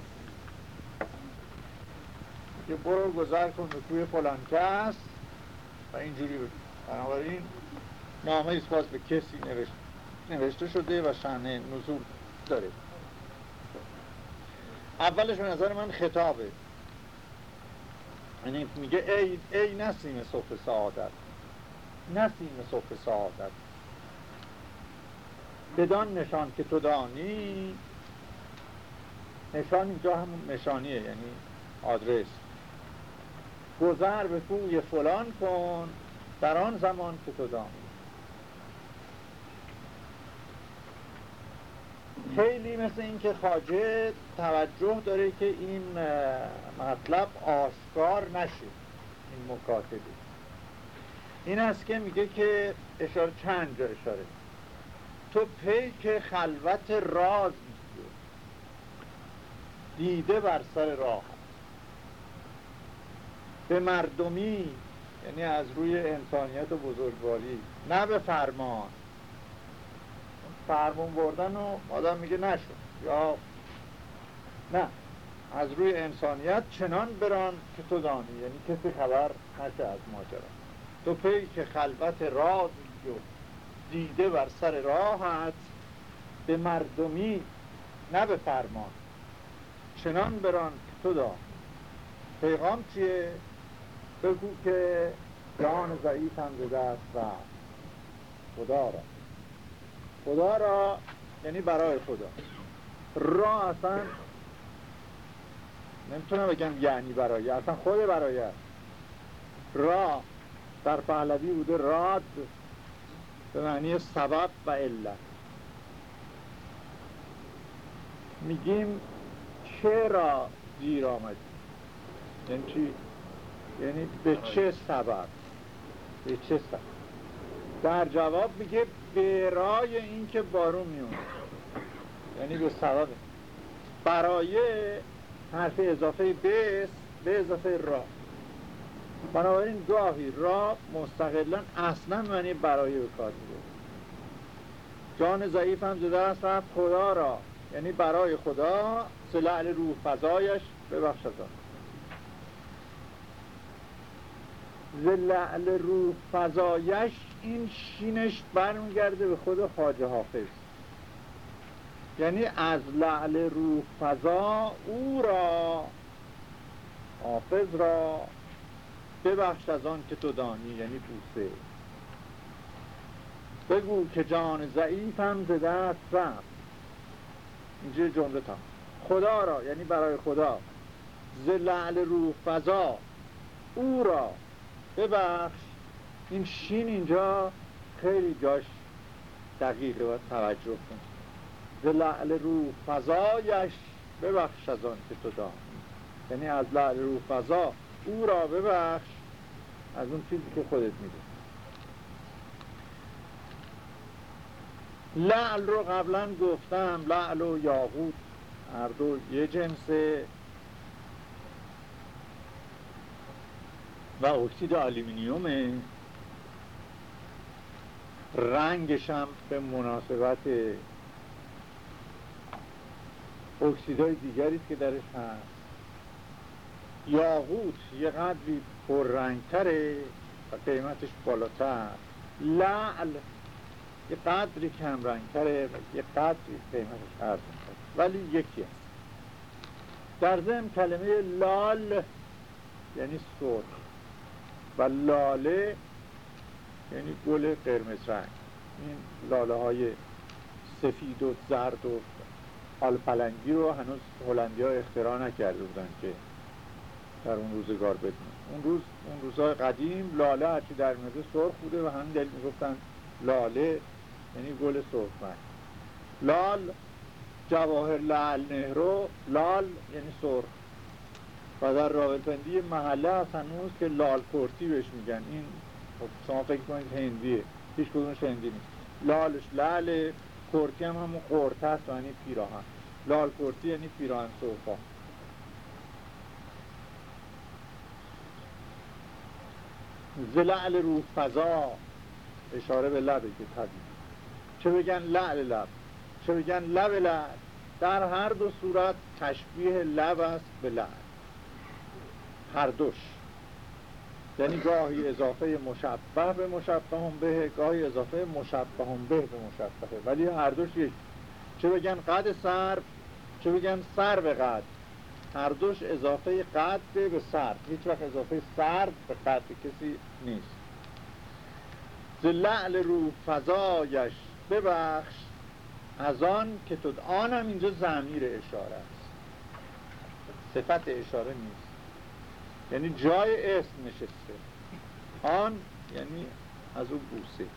که برو گذر کن به کوی فلان کس. و اینجوری بگو. بنابراین نامه ایست به کسی نوشته, نوشته شده و شنه نزول داره. اولش به نظر من خطابه. یعنی میگه ای, ای نسیم صبح سعادت. نسیم صبح سعادت. بدان نشان که تو دانی نشان اینجا همون نشانیه یعنی آدرس. گذر به کوی فلان کن در آن زمان که تو خیلی مثل اینکه خاجه توجه داره که این مطلب آشکار نشه این مکاتبه. این است که میگه که اشاره چند جا اشاره. تو پیک خلوت راز دیده بر سر راه. به مردمی یعنی از روی انسانیت و بزرگواری نه به فرمان. فرمان بردن و آدم میگه نشد. یا نه از روی انسانیت چنان بران که تو دانی. یعنی کسی خبر نشه از ماجرا. تو پی که خلوت راز و دیده بر سر راهت به مردمی نه به فرمان. چنان بران که تو دار. پیغام چیه؟ بگو که جان ضعیف هم زده است و خدا را. خدا را یعنی برای خدا. را اصلا نمی‌تونم بگم یعنی برای اصلا خود برای است. را در پهلوی بوده راد به معنی سبب و علت. میگیم چرا دیر آمدی؟ یعنی چی؟ یعنی به چه سبب؟ به چه سبب؟ در جواب میگه برای اینکه بارون میونه یعنی به سبب. برای حرف اضافه بس به اضافه را. بنابراین گاهی را مستقلا اصلا معنی برای به کار جان ضعیف هم زده است خدا را. یعنی برای خدا سلعل روح فضایش ببخش از آن. زلعل روح فضایش این شینش برمیگرده به خود خواجه حافظ. یعنی از لعل روح فضا او را حافظ را ببخش از آن که تو دانی یعنی بوسه. بگو که جان ضعیفم ز دست رفت. اینجا جمله تا خدا را یعنی برای خدا. ز لعل روح فضا او را. ببخش این شین اینجا خیلی جاش دقیقه و توجه کن. ز لعل روح فضایش ببخش از آن که تو یعنی از لعل روح فضا او را ببخش از اون چیزی که خودت میده لعل رو قبلا گفتم لعل و یاقوت. هر دو یه جنسه. و اکسید آلومینیومه. رنگش هم به مناسبت اکسیدهای دیگری که درش هست. یاقوت یه قدری پررنگتره و قیمتش بالاتر. لعل یه قدری کم رنگتره و یه قدری قیمتش ارز ولی یکی هست در ضمن کلمه لال یعنی سرخ. و لاله یعنی گل قرمز رنگ. این لاله های سفید و زرد و آلپلنگی رو هنوز هلندی ها اختراع نکرده بودن که در اون روزگار بدونن. اون روز اون روزهای قدیم لاله هرچی در میده سرخ بوده و همین دل می‌گفتن لاله یعنی گل سرخ رنگ. لال جواهر لال نهرو لال یعنی سرخ. و در راولپندی محله هست هنوز که لال کرتی بهش میگن. این خب شما فکر کنید هندیه هیچ کدومش هندی نیست. لالش لال کرتی هم همون قرت هست یعنی پیراهن. لال کرتی یعنی پیراهن صوفا زلعل روح فضا اشاره به لبه که طبیعی. چه بگن لعل لب؟ چه بگن لب لب. در هر دو صورت تشبیه لب است به لعل هر دوش. یعنی گاهی اضافه مشبه به مشبه هم به گاهی اضافه مشبه هم به به مشبه. ولی هر دوش یک. چه بگن قد سر چه بگن سر به قد؟ هر دوش اضافه قد به سر. هیچ وقت اضافه سر به قد کسی نیست. لعل رو فضایش ببخش. از آن که تو آنم اینجا زمیر اشاره است. صفت اشاره نیست. یعنی جای اسم نشسته. آن یعنی از او بوسه.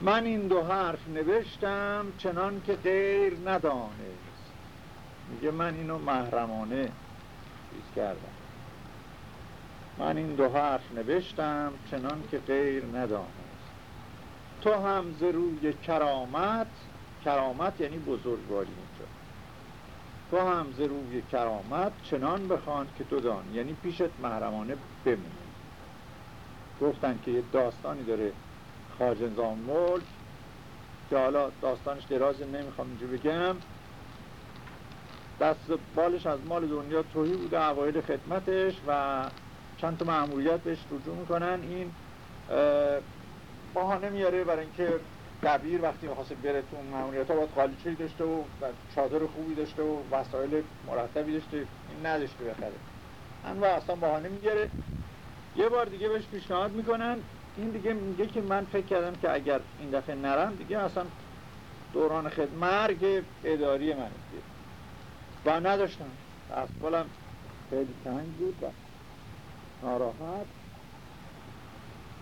من این دو حرف نوشتم چنان که غیر ندانست. میگه من اینو محرمانه چیز کردم. من این دو حرف نوشتم چنان که غیر ندانست. تو هم ز روی کرامت کرامت یعنی بزرگواری اینجا. تو هم ز روی کرامت چنان بخوان که تو دان یعنی پیشت محرمانه بمونه گفتن که یه داستانی داره خارج نظام ملک که حالا داستانش دراز نمی‌خوام اینجا بگم. دست بالش از مال دنیا توهی بوده اوایل خدمتش و چند تا معمولیت بهش رجوع می‌کنن. این بهانه میاره برای اینکه دبیر وقتی می‌خواسته بره تو معمولیت ها باید قالیچه‌ای داشته و چادر خوبی داشته و وسایل مرتبی داشته. این نداشته بخره. و اصلا بهانه می‌گیره. یه بار دیگه بهش پیشنهاد می‌کنن. این دیگه میگه که من فکر کردم که اگر این دفعه نرم دیگه اصلا دوران خدمت مرگ اداری من و نداشتم. اصلا خیلی تنگ بود و ناراحت.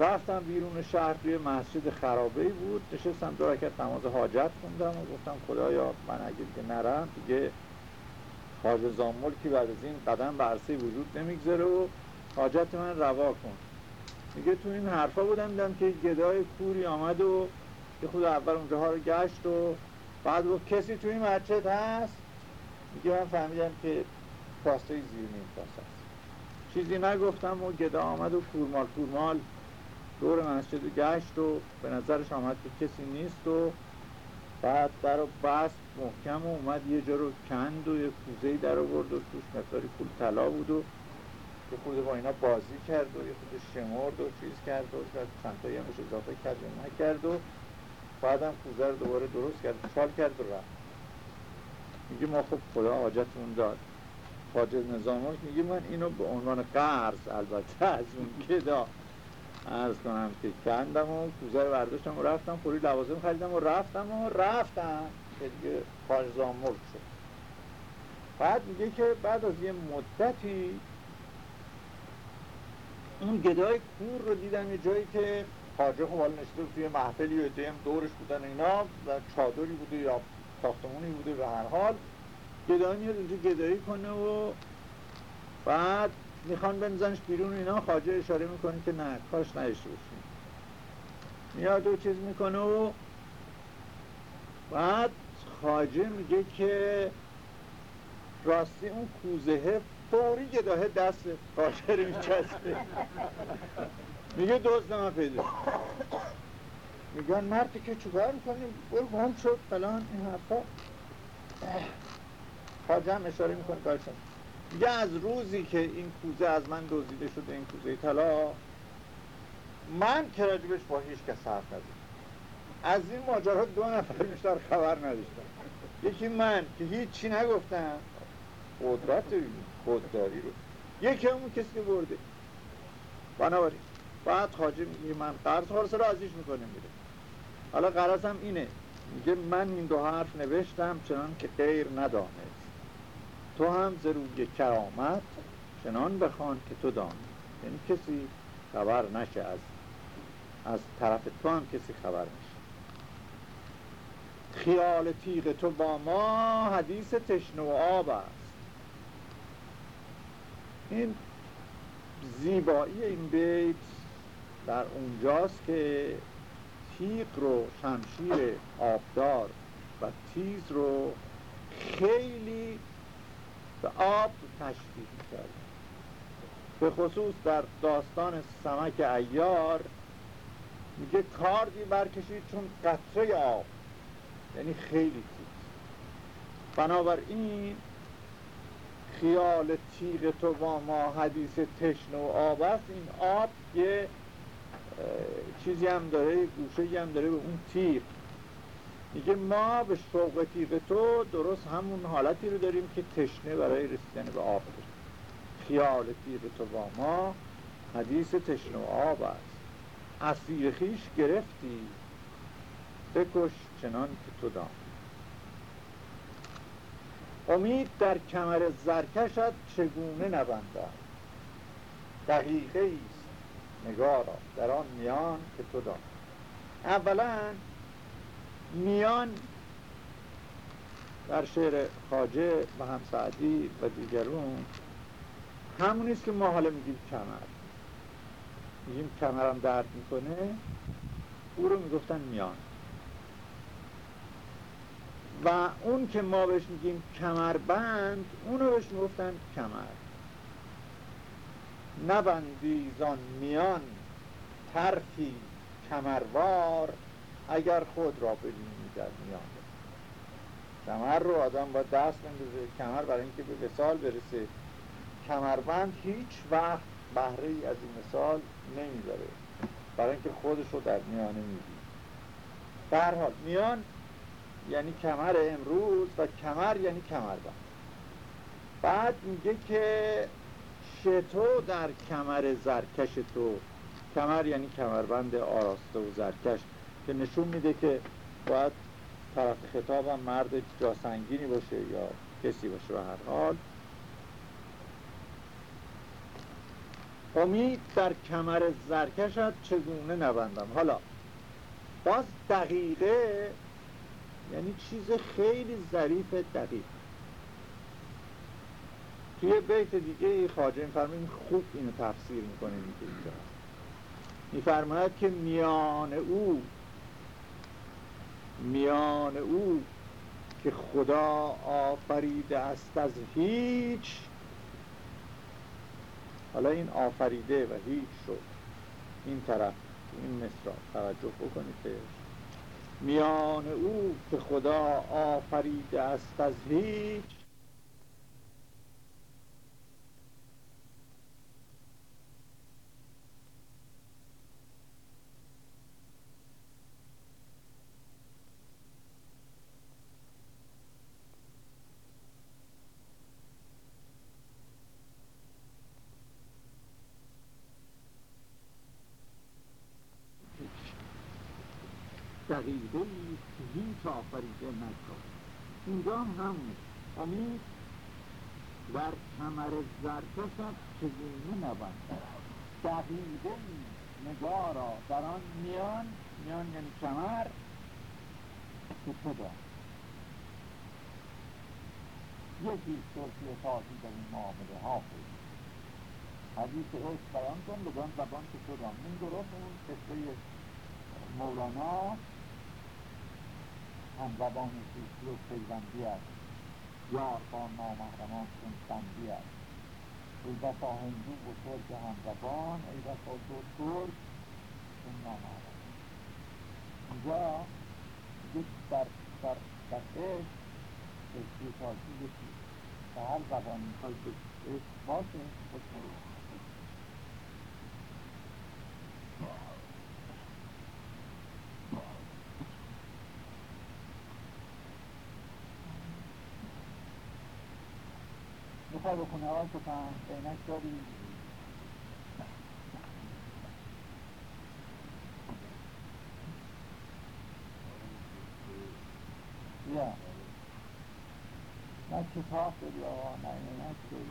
رفتم بیرون شهر توی مسجد خرابه بود. نشستم دو رکت نماز حاجت خوندم و گفتم خدایا من اگه دیگه نرم دیگه حاج زامل که بعد از این قدم به عرصه وجود نمی‌گذاره و حاجت من روا کن. میگه تو این حرفا بودم دیدم که گدای کوری آمد و یه خود اول اونجاها رو گشت و بعد گفت کسی توی این مسجد هست؟ میگه من فهمیدم که پاسته زیر نیم هست. چیزی نگفتم و گدا آمد و کورمال کورمال دور مسجد گشت و به نظرش آمد که کسی نیست و بعد در بست محکم و اومد. یه جا رو کند و یه کوزهی در آورد و توش مقداری پول طلا بود و یه خود با اینا بازی کرد و یه خود شمرد و چیز کرد و چند تایی همش اضافه کرد و نکرد و بعدم کوزه رو دوباره درست کرد چال کرد و رفت. میگه ما خب خدا حاجتمون داد. خاجه نظام میگه من اینو به عنوان قرض البته از اون که دا ارز کنم که کندم و کوزه رو برداشتم و رفتم پوری لوازم خریدم و رفتم و رفتم. که دیگه مرد شد. بعد میگه که بعد از یه مدتی اون گدای کور رو دیدم یه جایی که خاجه خب نشده توی محفلی و دیم دورش بودن اینا و چادری بوده یا ساختمونی بوده به هر حال. گدایی میاد اونجا گدایی کنه و بعد می‌خوان بنزنش بیرون اینا خاجه اشاره می‌کنه که نه کاش باشیم میاد و چیز می‌کنه و بعد خاجه میگه که راستی اون کوزه فوری گداه دست خاجه رو میچسبه. میگه دوست من پیدا میگن مردی که چکار می‌کنیم برو گم شد فلان این حرفا. خاجه هم اشاره می‌کنه کارشون میگه از روزی که این کوزه از من دزدیده شده این کوزه طلا من که با هیچ کس حرف از این ماجرا دو نفر بیشتر خبر نداشتم. یکی من که هیچی نگفتم. قدرت خودداری رو. یکی همون کسی که برده. بنابراین بعد خاجه میگه من قرض خالص رو ازیش می‌کنه میره حالا قرصم اینه. میگه من این دو حرف نوشتم چنان که غیر ندانست تو هم زروی کرامت چنان بخوان که تو دانی یعنی کسی خبر نشه از از طرف تو هم کسی خبر نشه. خیال تیغ تو با ما حدیث تشنه و آب است. این زیبایی این بیت در اونجاست که تیغ رو شمشیر آبدار و تیز رو خیلی به آب تشبیه کرد به خصوص در داستان سمک ایار میگه کاردی برکشید چون قطره آب. یعنی خیلی تیز. بنابراین خیال تیغ تو با ما حدیث تشن و آب است. این آب یه چیزی هم داره گوشه هم داره به اون تیغ. میگه ما به شوق تیغ تو درست همون حالتی رو داریم که تشنه برای رسیدن به آب داریم خیال تیغ تو با ما حدیث تشنه و آب است. اسیر خیش گرفتی بکش چنان که تو دام. امید در کمر زرکشت چگونه نبندد؟ دقیقه ایست نگارا در آن میان که تو دان اولا میان در شعر خاجه و همسعدی و دیگرون. همونیست که ما حالا میگیم کمر. میگیم کمرم درد می‌کنه. او رو می‌گفتن میان. و اون که ما بهش میگیم کمربند اونو بهش می‌گفتن کمر. نبندی زان میان طرفی کمروار. اگر خود را ببینی در میان. کمر رو آدم با دست بندازه کمر برای اینکه به مثال برسه. کمربند هیچ وقت بهره ای از این مثال نمیداره برای اینکه خودش رو در میانه می‌بینی در حال میان یعنی کمر امروز و کمر یعنی کمربند. بعد میگه که شتو در کمر زرکش تو. کمر یعنی کمربند آراسته و زرکش. که نشون میده که باید طرف خطاب هم مرد جاسنگینی باشه یا کسی باشه به هر حال. امید در کمر زرکشت چگونه نبندم؟ حالا باز دقیقه یعنی چیز خیلی ظریف دقیق. توی بیت دیگه خواجه میفرمایید خوب اینو تفسیر می‌کنه میگه اینجا. میفرماید که میان او میان او که خدا آفریده است از هیچ. حالا این آفریده و هیچ شد این طرف این مصرا توجه بکنید که میان او که خدا آفریده است از هیچ. هیچ آفریده نشد اینجا هم امید در کمر زرکشت چگونه نبند دقیقه نگارا در آن میان میان یعنی کمر که خدا یکی صرفی خواهی در این معامله حافظ حدیث عشق بیان کن بگان زبان که خدا این درست اون قصه مولانا هم زبان سیسی و پیوندی است. یار با نامحرمان چون سندی است. ای بسا هندو و ترک هم زبان ای بسا دو ترک چون نامحرمان. اینجا یک در در در عشق عشقی فارسی یکی. به هر زبانی می‌خوای که عشق باشه خوش می‌خوای بخونه آقای کفن بینک داری بیا. نه کتاب داری آقا؟ نه عینک داری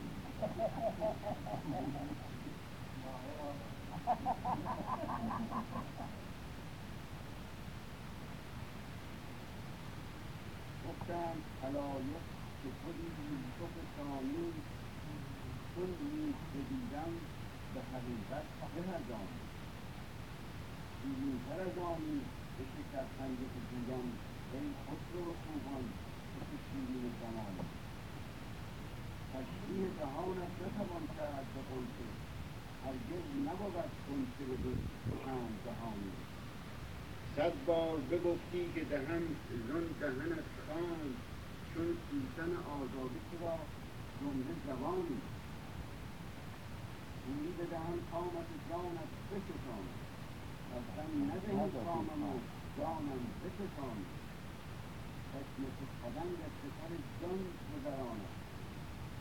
گفتم که خودی یوسف ثانی چون نیز بدیدم به حقیقت به از آن شیرینتر از آنی به شکر خنده جویان ای خسرو خوبان که دهانی صد بار بگفتی که دهن زن دهنت خواند. چون سوسن آزاده تو را جمله زبانی گویی به دهن کامت جانت بکشان. از دم ندهی کامم و جانم بکشان. چشم تو پدنگ از سفر جان گذراند.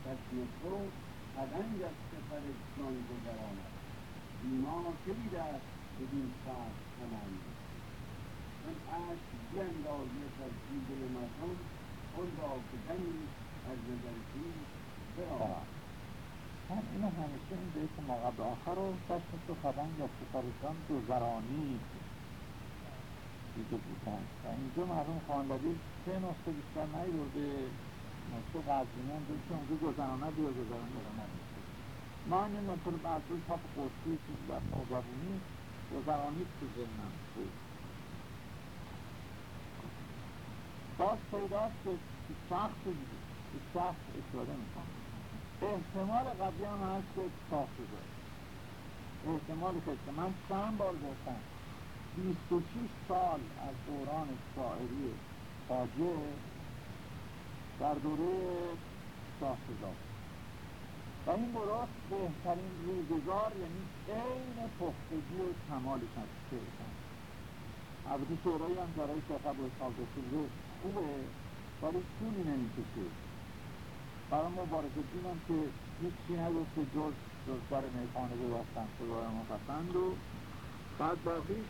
چشم تو پدنگ از سفر جان گذراند. بیما که دیده است بدین سخت کنند. چون اشک بیندازی از دیده مردم خود را که دمی از نظر خویش برآورد. من اینو همیشه این بیت ما قبل آخر رو تو خدنگ یا سفرشان گذرانید دیده بودن و اینجا مردم خواندگی سه نسخه بیشتر نیورده. نسخه قدیمی هم داشت که اونجا گذرانه یا گذرانه رو نمیشه ما این نطور بعد روی تاپ قرصی چیز و موضوعی گذرانید تو ذهنم بود. باز پیداست که سخت که سخت اشاره می‌کنه احتمال قبلی هم هست که ساخته داره احتمال که من چند بار گفتم. 26 سال از دوران شاعری خاجه در دوره شاهزاده. و این درست بهترین روزگار یعنی عین پختگی و کمالش از شعر البته شعرهایی هم برای شیخ ابواسحاق رسوله خوبه. ولی طولی نمی‌کشه برای مبارک الدین هم که هیچی نگفت که جز جز در میخانه ببستن خدای ما پسند و بعد باقی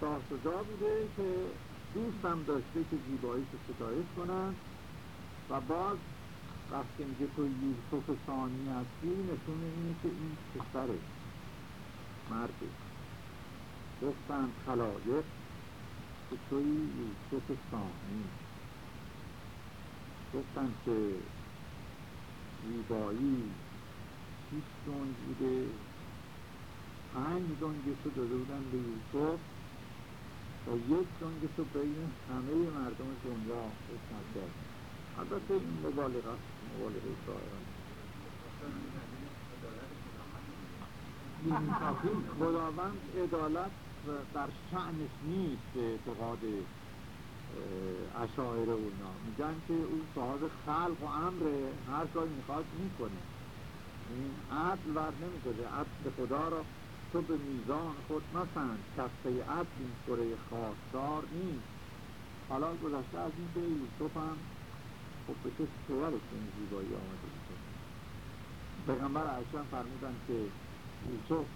شاهسزا بوده که دوستم داشته که زیباییش رو ستایش کنن و باز وقتی میگه تو یوسف ثانی هستی نشون اینه که این پسره مرده گفتن خلایق که توی یوسف ثانی. گفتن که زیبایی شیش دنگ بوده. پنج دنگش رو داده بودن به یوسف و یک دنگش رو بین همه مردم دنیا قسمت کرد البته این مبالغه است مبالغه شاعران. خداوند عدالت در شعنش نیست به اعتقاد اشاعره اونا میگن که او صاحب خلق و امره هر کاری می‌خواد می‌کنه. این عدل ور نمیداره عدل خدا را تو به میزان خود مسند کفته عدل این کره خواستار نیست. حالا گذشته از این که یوسف هم خب به کسی صورت این زیبایی آمده بود. پیغمبر عیشان فرمودن که یوسف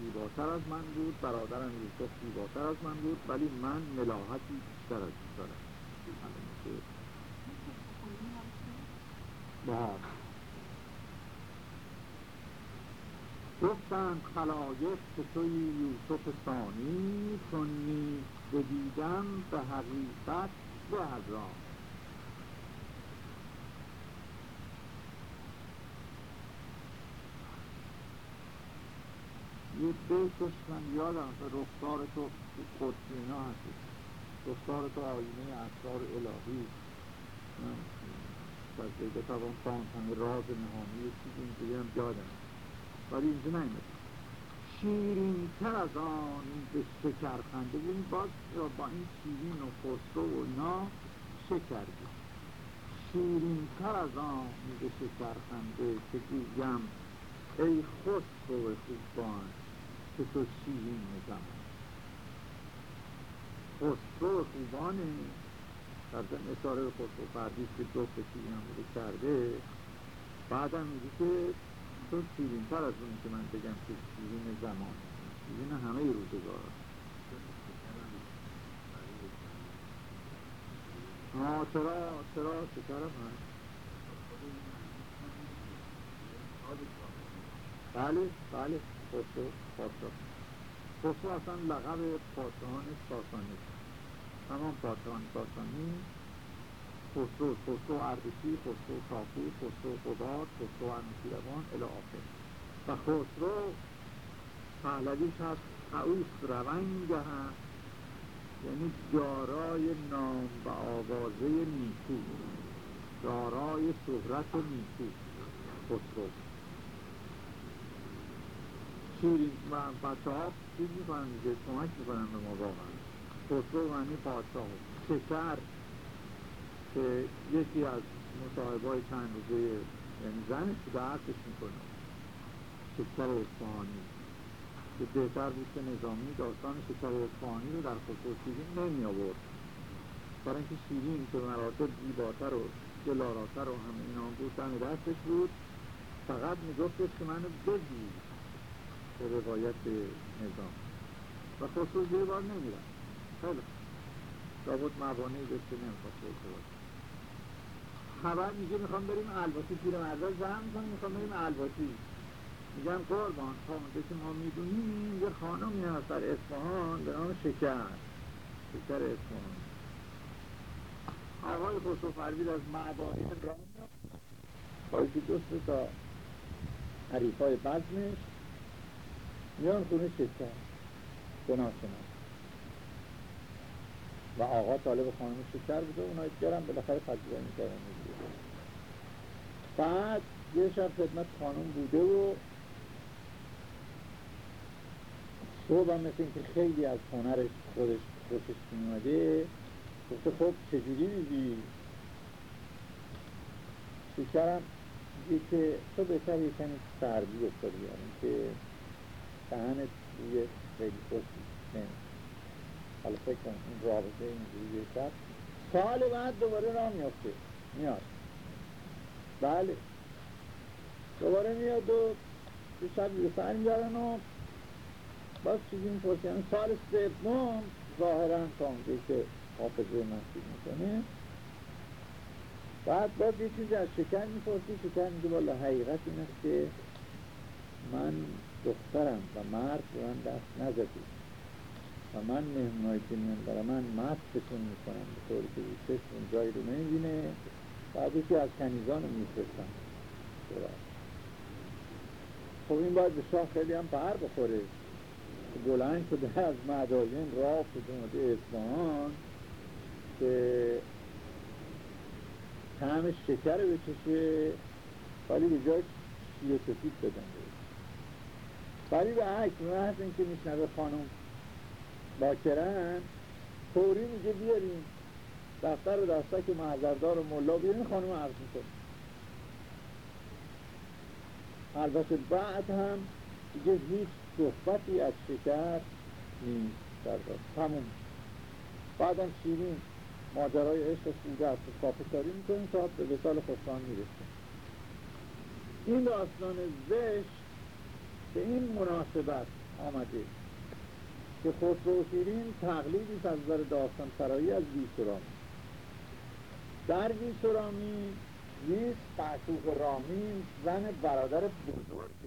زیباتر از من بود برادرم یوسف زیباتر از من بود ولی من ملاحتی از این دارم بله. گفتند خلایق که توی یوسف ثانی چون نیز بدیدم به حقیقت به را یه بیتش من یادم به رفتار تو قدسینا هستی رفتار تو آینه اسرار الهی. از بتوان فاند همه راز نهانی چیزی اینجوری هم یادم ولی اینجا نیمده شیرین تر از آن به شکر خنده یعنی باز با این شیرین و خسرو و اینا شکر شیرین تر از آن به شکر خنده که گویم ای خسرو خوبان که تو شیرین زمان خسرو خوبانه در اشاره به خسرو فردیش که شیرین هم بوده کرده بعدم میگه که تو شیرین تر از اون که من بگم که شیرین زمان شیرین همه روزگار. آه چرا چرا؟ شکرم هست بله بله. خسرو خسرو خسرو اصلا لقب پادشاهان ساسانی تمام پادشاهان ساسانی خسرو خسرو اردشی خسرو شاپور خسرو قباد خسرو انوشیروان الى آخر. و خسرو پهلویش هست عوس رونگ هست یعنی دارای نام و آوازه نیکو. دارای شهرت نیکو. خسرو. شیرین و بچه ها چیز می‌کنن دیگه کمک می‌کنن به ما واقعا خسرو غنی پادشاه. شکر که یکی از مصاحبای چند روزه یعنی زنش که عرضش می‌کنه. شکر اصفهانی که بهتر بود که نظامی داستان شکر اصفهانی رو در خصوص شیرین نمی آورد برای اینکه شیرین که مراتب زیباتر و دلاراتر و همه اینا بود دم دستش بود. فقط میگفتش که منو بگی به روایت نظام. و خصوص یه بار نمیرم. خیلی. لابد موانعی داشته نمی‌خواد خبر میگه می‌خوام بریم الواتی پیر مرزا زن می‌کنه می‌خوام بریم الواتی میگم قربان خانده که ما می‌دونیم یه خانمی هست در اصفهان به نام شکر. شکر اصفهان. آقای خسرو فروید از معبانی را با که دوست تا حریفای بزمش میان خونه شکر گناه و آقا طالب خانم شکر بوده اونا دیگرم بالاخره پذیرایی می‌کردن بعد یه شب خدمت خانم بوده و صبح هم مثل اینکه خیلی از هنرش خودش خوشش میومده گفته خب چجوری میدی شکرم میگه که تو بهتر یه کمی سردی افتادی یعنی که دهنت روی خیلی خوش نمیشه حالا فکر کن این رابطه اینجوری شب سال بعد دوباره راه میافته. میاد. بله. دوباره میاد و یه شب سر میدارن و باز چیزی می‌پرسیم سال سوم ظاهرا تا اونجایی که حافظه مسجد می‌کنه. بعد باز یه چیزی از شکر می‌پرسی. شکر میگه والا حقیقت این است که من دخترم و مرد به من دست نزدی. و من مهمونایی که میان برای من مستشون می‌کنم به طوری که چشمون جایی رو نمی‌بینه. بعد یکی از کنیزان رو میفرستم. خب این باید به شاه خیلی هم بر بخوره. بلند شده از مداین راه شده اصفهان که تعمش شکر بچشه ولی به جای شیه سفید بدن. ولی به عکس محض اینکه میشنوه خانم باکرن طوری میگه بیاریم. دفتر و دستک محضردار و ملا. بیرین خانم عرض می‌کنه البته بعد هم دیگه هیچ صحبتی از شکر نیست در تموم. بعدم شیرین. ماجرای عشق سوده کافه کاری می‌کنیم. تا به وسال خسران می‌رسیم. این داستان زشت به این مناسبت آمده که خسرو شیرین تقلیدی از نظر داستان سرایی از ویسرامی در ویسرامی ویس معشوق رامین زن برادر بزرگ.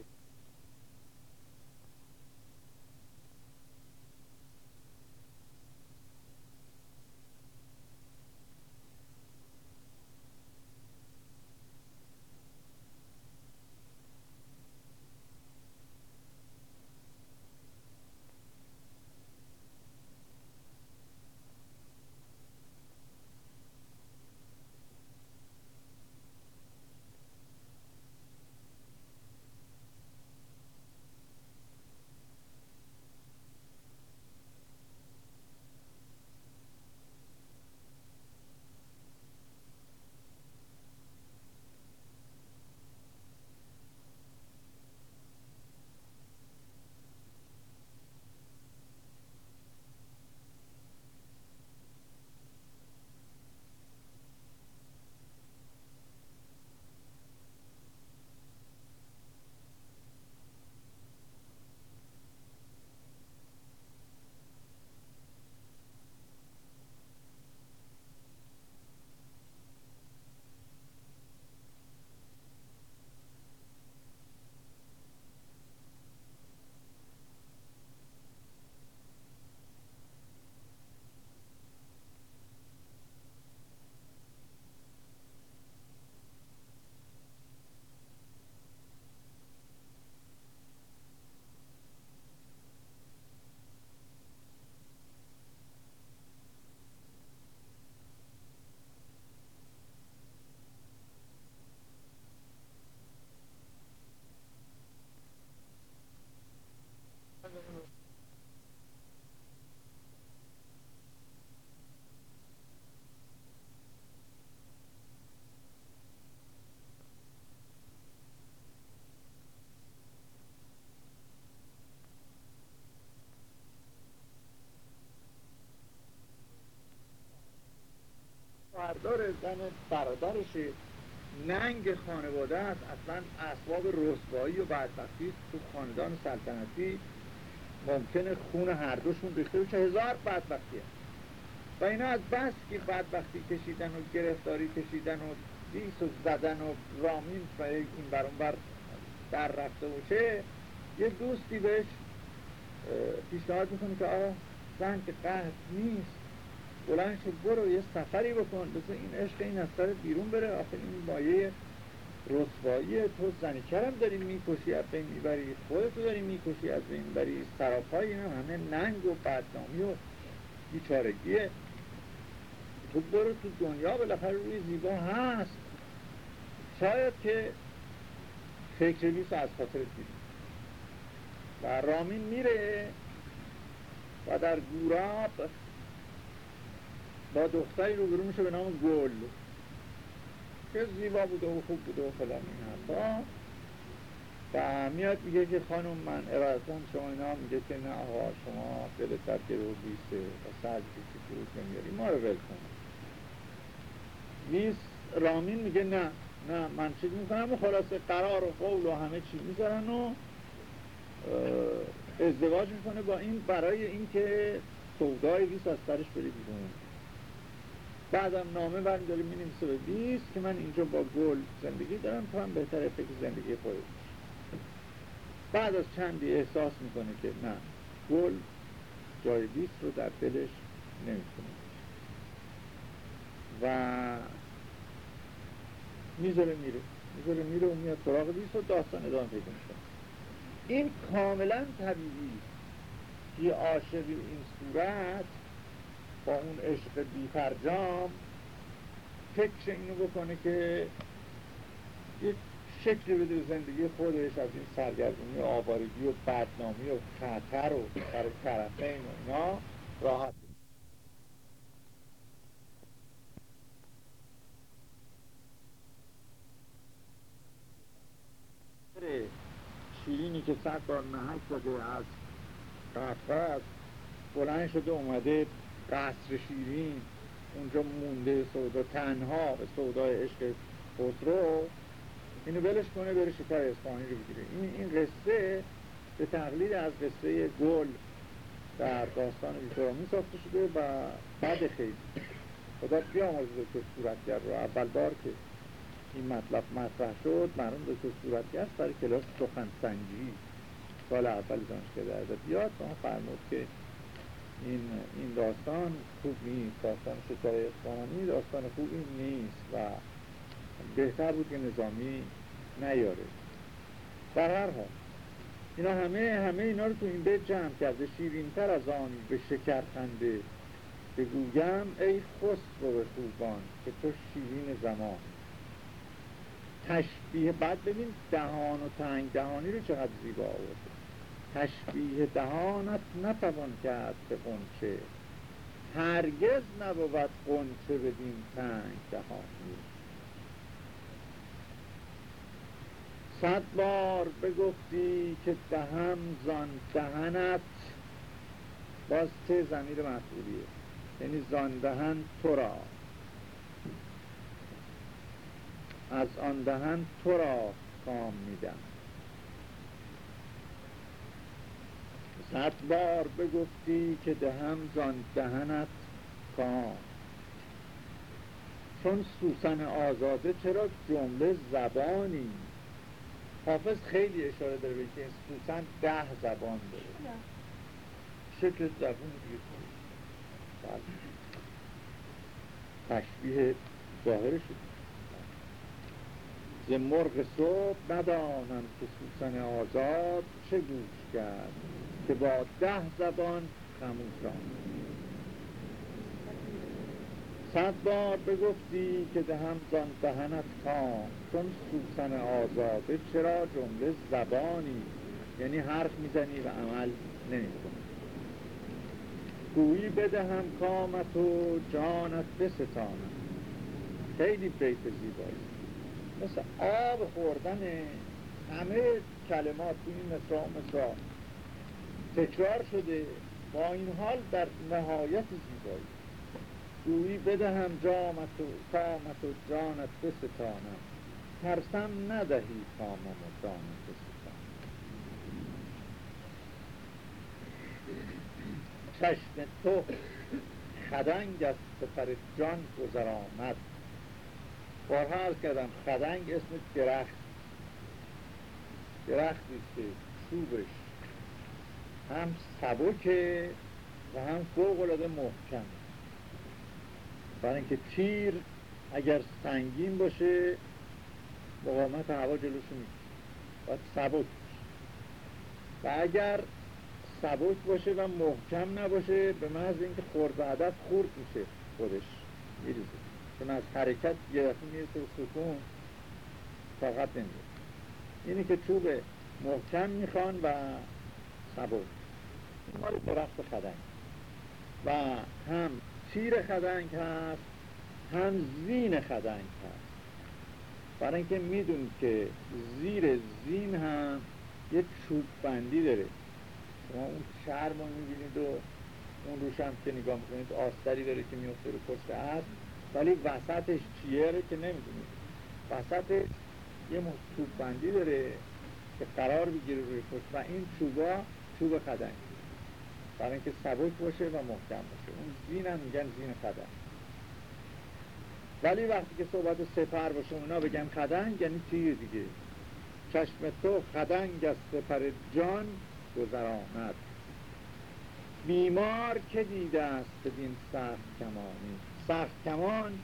زن برادرشه ننگ خانواده است اصلا اسباب رسوایی و بدبختی تو خاندان سلطنتی ممکنه خون هر دوشون ریخته بشه. هزار بدبختیه و اینا از بس که بدبختی کشیدن و گرفتاری کشیدن و دیس و زدن و رامین و این برون بر در رفته باشه یه دوستی بهش پیشنهاد می‌کنه که آه زن که قهد نیست بلند شد برو یه سفری بکن. بسه این عشق این از بیرون بره. آخه این مایه رسوایی تو زنیکرم داری می‌کشی از بین می‌بری. خودتو داری می‌کشی از بین می‌بری. سراپای اینا همه ننگ و بدنامی و بیچارگیه تو برو تو دنیا بالاخره روی زیبا هست. شاید که فکر بیس از خاطر دیدی و رامین میره و در گوراب با دختری روبرو میشه به نام گل. که زیبا بوده و خوب بوده و فلان این حرفا و میاد میگه که خانم من ارازم شما اینا میگه که نه آقا شما دل در گروه بیسته و سرد کسی فروش نمیاری. ما رو ول کن. ویس رامین میگه نه نه من چیز می‌کنم. و خلاصه قرار و قول و همه چی می‌ذارن و ازدواج می‌کنه با این برای اینکه سودای ویس از سرش بری بیرون. بعدم نامه برمیداره می نمیسه به بیست که من اینجا با گل زندگی دارم تو هم بهتره فکر زندگی خودت بعد از چندی احساس می‌کنه که نه گل جای بیست رو در دلش نمی‌تونه و می‌ذاره میره می‌ذاره میره و میاد سراغ بیست و داستان ادامه پیدا میشه این کاملا طبیعی که عاشقی این صورت با اون عشق بی فرجام فکر اینو بکنه که یک شکلی بده به زندگی خودش از این سرگردونی و آبارگی و بدنامی و خطر و سر طرفین و اینا راحت شیرینی که صد بار نهک داده از قفقه است بلند شده اومده قصر شیرین اونجا مونده سودا تنها به سودای عشق خسرو. اینو بلش کنه بره شکر اصفهانی رو بگیره. این, این قصه به تقلید از قصه گل در داستان بیترامی ساخته شده و بعد خیلی. خدا بیامرز دکتر صورتگر رو. اول بار که این مطلب مطرح شد مرون دکتر صورتگر سر کلاس سخن سنجی سال اول دانشگاه در ادبیات. ما فرمود که این این داستان خوب نیست. داستان ستاره اصفهانی داستان خوبی نیست و بهتر بود که نظامی نیاره. در هر اینا همه همه اینا رو تو این بیت جمع کرده. شیرینتر از آن به شکر خنده بگویم ای خسرو خوبان که تو شیرین زمان. تشبیه بعد ببین دهان و تنگ دهانی رو چقدر زیبا آورده. تشبیه دهانت نتوان کرد به قنچه هرگز نبود قنچه بدین تنگ دهانی صد بار بگفتی که دهم زان دهنت باز ته زمیر مفعولیه یعنی زان دهن تو را از آن دهن تو را کام میدم. صد بار بگفتی که دهم زان دهنت کام. چون سوسن آزاده چرا جمله زبانی؟ حافظ خیلی اشاره داره به که سوسن ده زبان داره. شکل زبان دیگه بله. تشبیه ظاهر شد. ز مرغ صبح ندانم که سوسن آزاد چه گوش کرد. که با ده زبان خموش راند صد بار بگفتی که دهم زان دهنت کام چون سوسن آزاده چرا جمله زبانی؟ یعنی حرف می‌زنی و عمل نمی‌کنی. گویی بدهم کامت و جانت بستانم. خیلی بیت زیبایی. مثل آب خوردن همه کلمات تو این مصرا مصرا تکرار شده با این حال در نهایت زیبایی. گویی بدهم جامت و کامت و جانت بستانم. ترسم ندهی کامم و جانت بستانم. چشم تو خدنگ از سفر جان گذر آمد بارها ارز کردم خدنگ اسم درخت. درختی که چوبش هم سبکه و هم فوق العاده محکم. برای اینکه تیر اگر سنگین باشه مقاومت هوا جلوشو می‌کشه باید سبک و اگر سبک باشه و محکم نباشه به محض اینکه خورد عدد خورد میشه خودش. میریزه. چون از حرکت یه دفعه می‌رسه و سکون طاقت نمیده. اینی که چوب محکم می‌خوان و سبک. مال درخت خدنگ. و هم تیر خدنگ هست هم زین خدنگ هست. برای اینکه می‌دونید که زیر زین هم یه چوب بندی داره. شما اون چرم رو می‌بینید و اون روش هم که نگاه می‌کنید آستری داره که میفته رو پشت است ولی وسطش چیه که نمی‌دونید. وسطش یه چوب بندی داره که قرار بگیره روی پشت و این چوبا چوب خدنگ برای اینکه سبک باشه و محکم باشه. اون زین هم میگن زین خدنگ ولی وقتی که صحبت سپر باشه اونا بگن خدنگ یعنی تیر دیگه؟ چشم تو خدنگ از سپر جان گذراند بیمار که دیده است بدین سخت کمانی. سخت کمان؟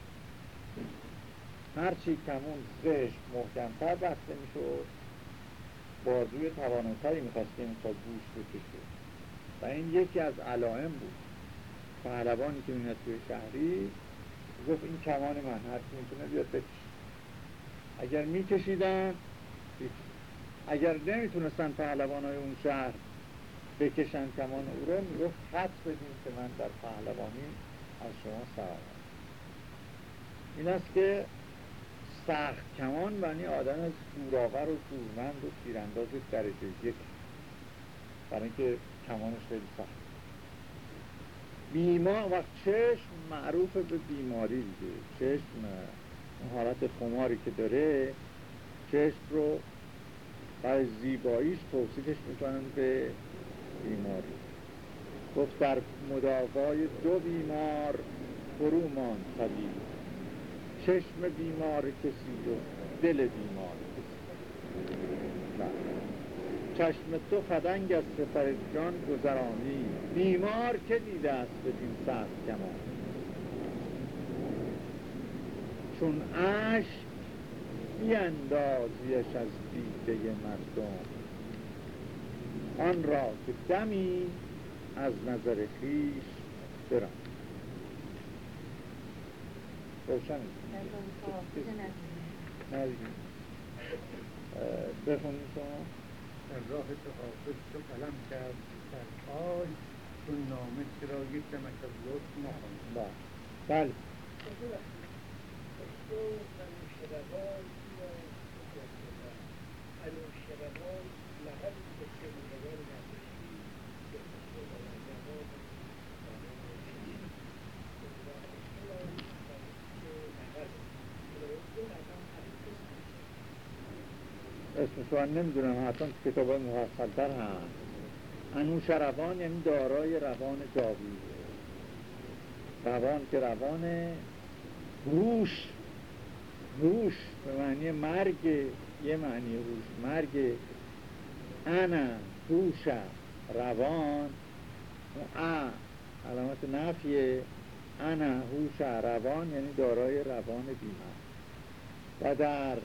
هرچی کمون زشت محکمتر بسته می‌شد. بازوی تواناتری می‌خواستیم تا گوش بکشه و این یکی از علائم بود. پهلوانی که میاد توی شهری گفت این کمان من هرچی می‌تونه بیاد بکشه. اگر میکشیدن اگر نمی‌تونستن پهلوان های اون شهر بکشن کمان او رو می‌گفت خط بدین که من در پهلوانی از شما سلام این است که سخت کمان یعنی آدم از دوراور و دورمند و تیرانداز درجه یک. برای اینکه کمانش خیلی سخت. بیمار و چشم معروف به بیماری دیگه. چشم اون حالت خماری که داره چشم رو برای زیباییش توصیفش می‌کنن به بیماری. گفت در مداوای دو بیمار فرو مان چشم بیمار کسی و دل بیمار کسی. چشم تو خدنگ از سفر جان گذرانی. بیمار که دیده است به این سخت کمان چون عشق بیاندازیش از دیده مردم. آن را که دمی از نظر خیش برم روشن بخونیم شما. در راه تو حافظ تو قلم کرد در پای چون نامه چرا یک دمک از لطف نخواهیم بله. اسمش رو نمی‌دونم حتی کتاب مفصلتر هست انوش روان یعنی دارای روان جاوی روان که روان روش روش به معنی مرگ یه معنی روش مرگ انا روش روان. ا علامت نفیه انا هوش روان یعنی دارای روان بیمار. و در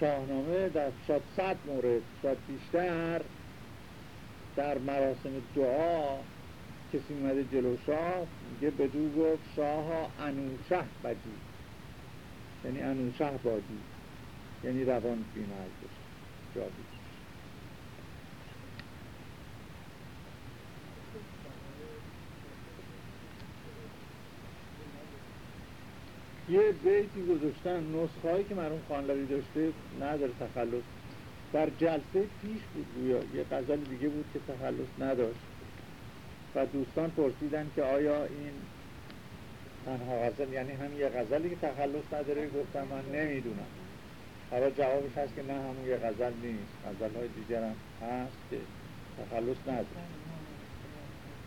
شاهنامه در شاید صد مورد شاید بیشتر در مراسم دعا کسی اومده جلو شاه میگه بدو گفت شاه انوشه بدی. یعنی انوشه بادی. یعنی روان بیمار جادی یه بیتی گذاشتن نسخه هایی که مرحوم خانلوی داشته نداره تخلص. در جلسه پیش بود گویا یه غزل دیگه بود که تخلص نداشت. و دوستان پرسیدن که آیا این تنها غزل یعنی هم یه غزلی که تخلص نداره؟ گفتم من نمی‌دونم. حالا جوابش هست که نه همون یه غزل نیست. غزل های دیگر هم هست که تخلص نداره.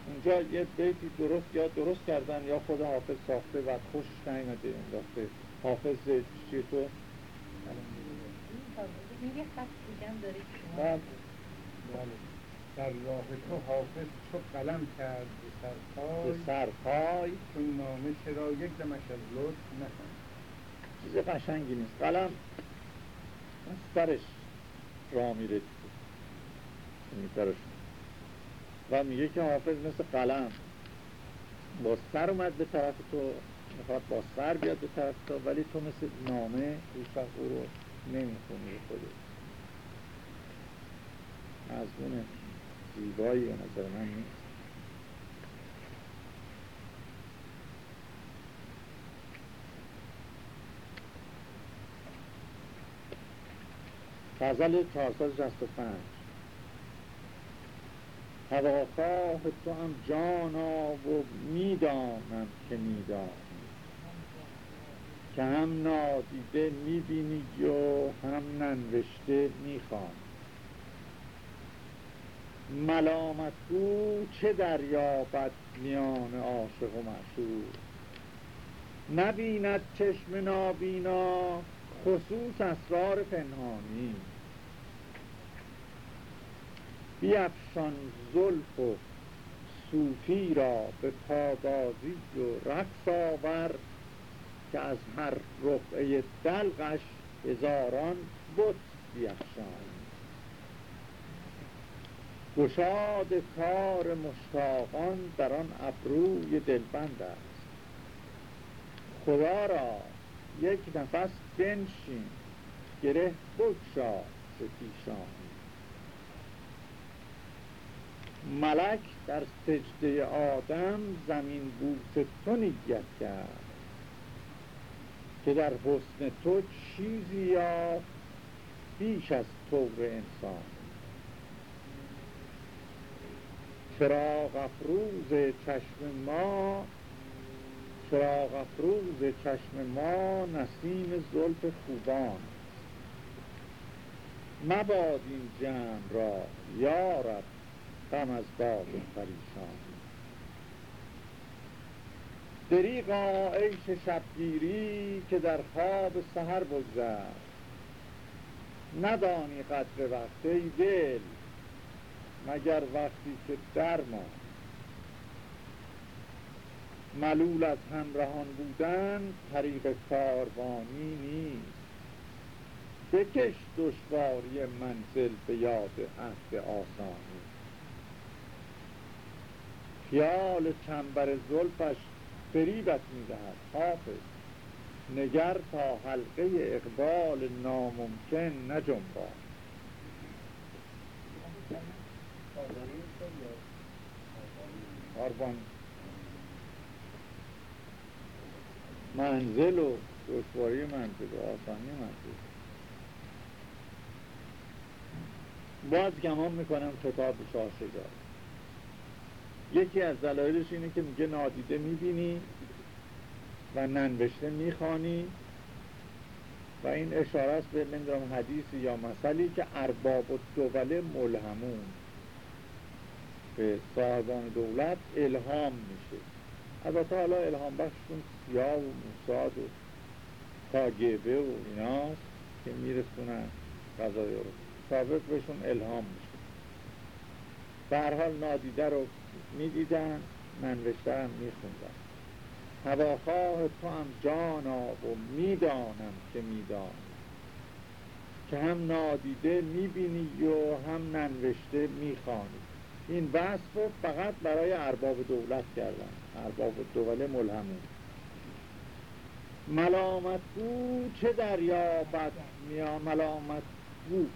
اونجا یه بیتی درست یا درست کردن یا خود حافظ ساخته و خوشش نیمده انداخته. حافظ چیه تو؟ میگه خط دیگم داره شما. بله. در راه تو حافظ چو قلم کرد به سرپای. به سرپای. چون نامه چرا یک دمش از لطف نکن. چیز قشنگی نیست. قلم سرش را میره. سرش و میگه که حافظ مثل قلم. با سر اومد به طرف تو می‌خواد با سر بیاد به طرف تو ولی تو مثل نامه روش او رو نمی‌خونی به خودت. مضمون زیبایی به نظر من نیست. غزل 465 هواخواه تو هم جانا و می‌دانم که میدانی. که هم نادیده می‌بینی و هم ننوشته می‌خوان ملامت گو چه دریابد میان عاشق و معشوق؟ نبیند چشم نابینا خصوص اسرار پنهانی. بیفشان زلف و صوفی را به پادازی و رقص آور که از هر رقعه دلقش هزاران بت بیفشان. گشاد کار مشتاقان در آن ابروی دلبند است. خدا را یک نفس بنشین گره بگشا پیشان. ملک در سجده آدم زمین بوس تو نیت کرد که در حسن تو چیزی یا بیش از طور انسان. چراغ افروز چشم ما چراغ افروز چشم ما نسیم زلف خوبان. مباد این جمع را یارب غم از باد پریشان دریغا عیش شبگیری که در خواب سهر بگذر ندانی قدر وقت ای دل مگر وقتی که درمان ملول از همراهان بودن طریق کاروانی نیست. بکش دشواری منزل به یاد عهد آسانی. خیال چنبر زلفش فریبت می‌دهد حافظ. نگر تا حلقه اقبال ناممکن نجنبان آربان. منزل و دشواری منزل و آسانی منزل. باز گمان می‌کنم کتاب شاهشجار یکی از دلایلش اینه که میگه نادیده می‌بینی و ننوشته می‌خوانی و این اشاره است به نمی‌دونم حدیثی یا مثلی که ارباب و دوله ملهمون. به صاحبان دولت الهام میشه. البته حالا الهام بخششون سیاه و موساد و کاگبه و ایناست که میرسونن غذای رو. سابق بهشون الهام میشه. به حال نادیده رو می‌دیدن ننوشته هم میخوندن هواخواه تو هم جانا و می‌دانم که میدانی. که هم نادیده می‌بینی و هم ننوشته می‌خوانی. این وصف رو فقط برای ارباب دولت کردن ارباب دوله ملهمون ملامت گو چه دریا بد میا ملامت گو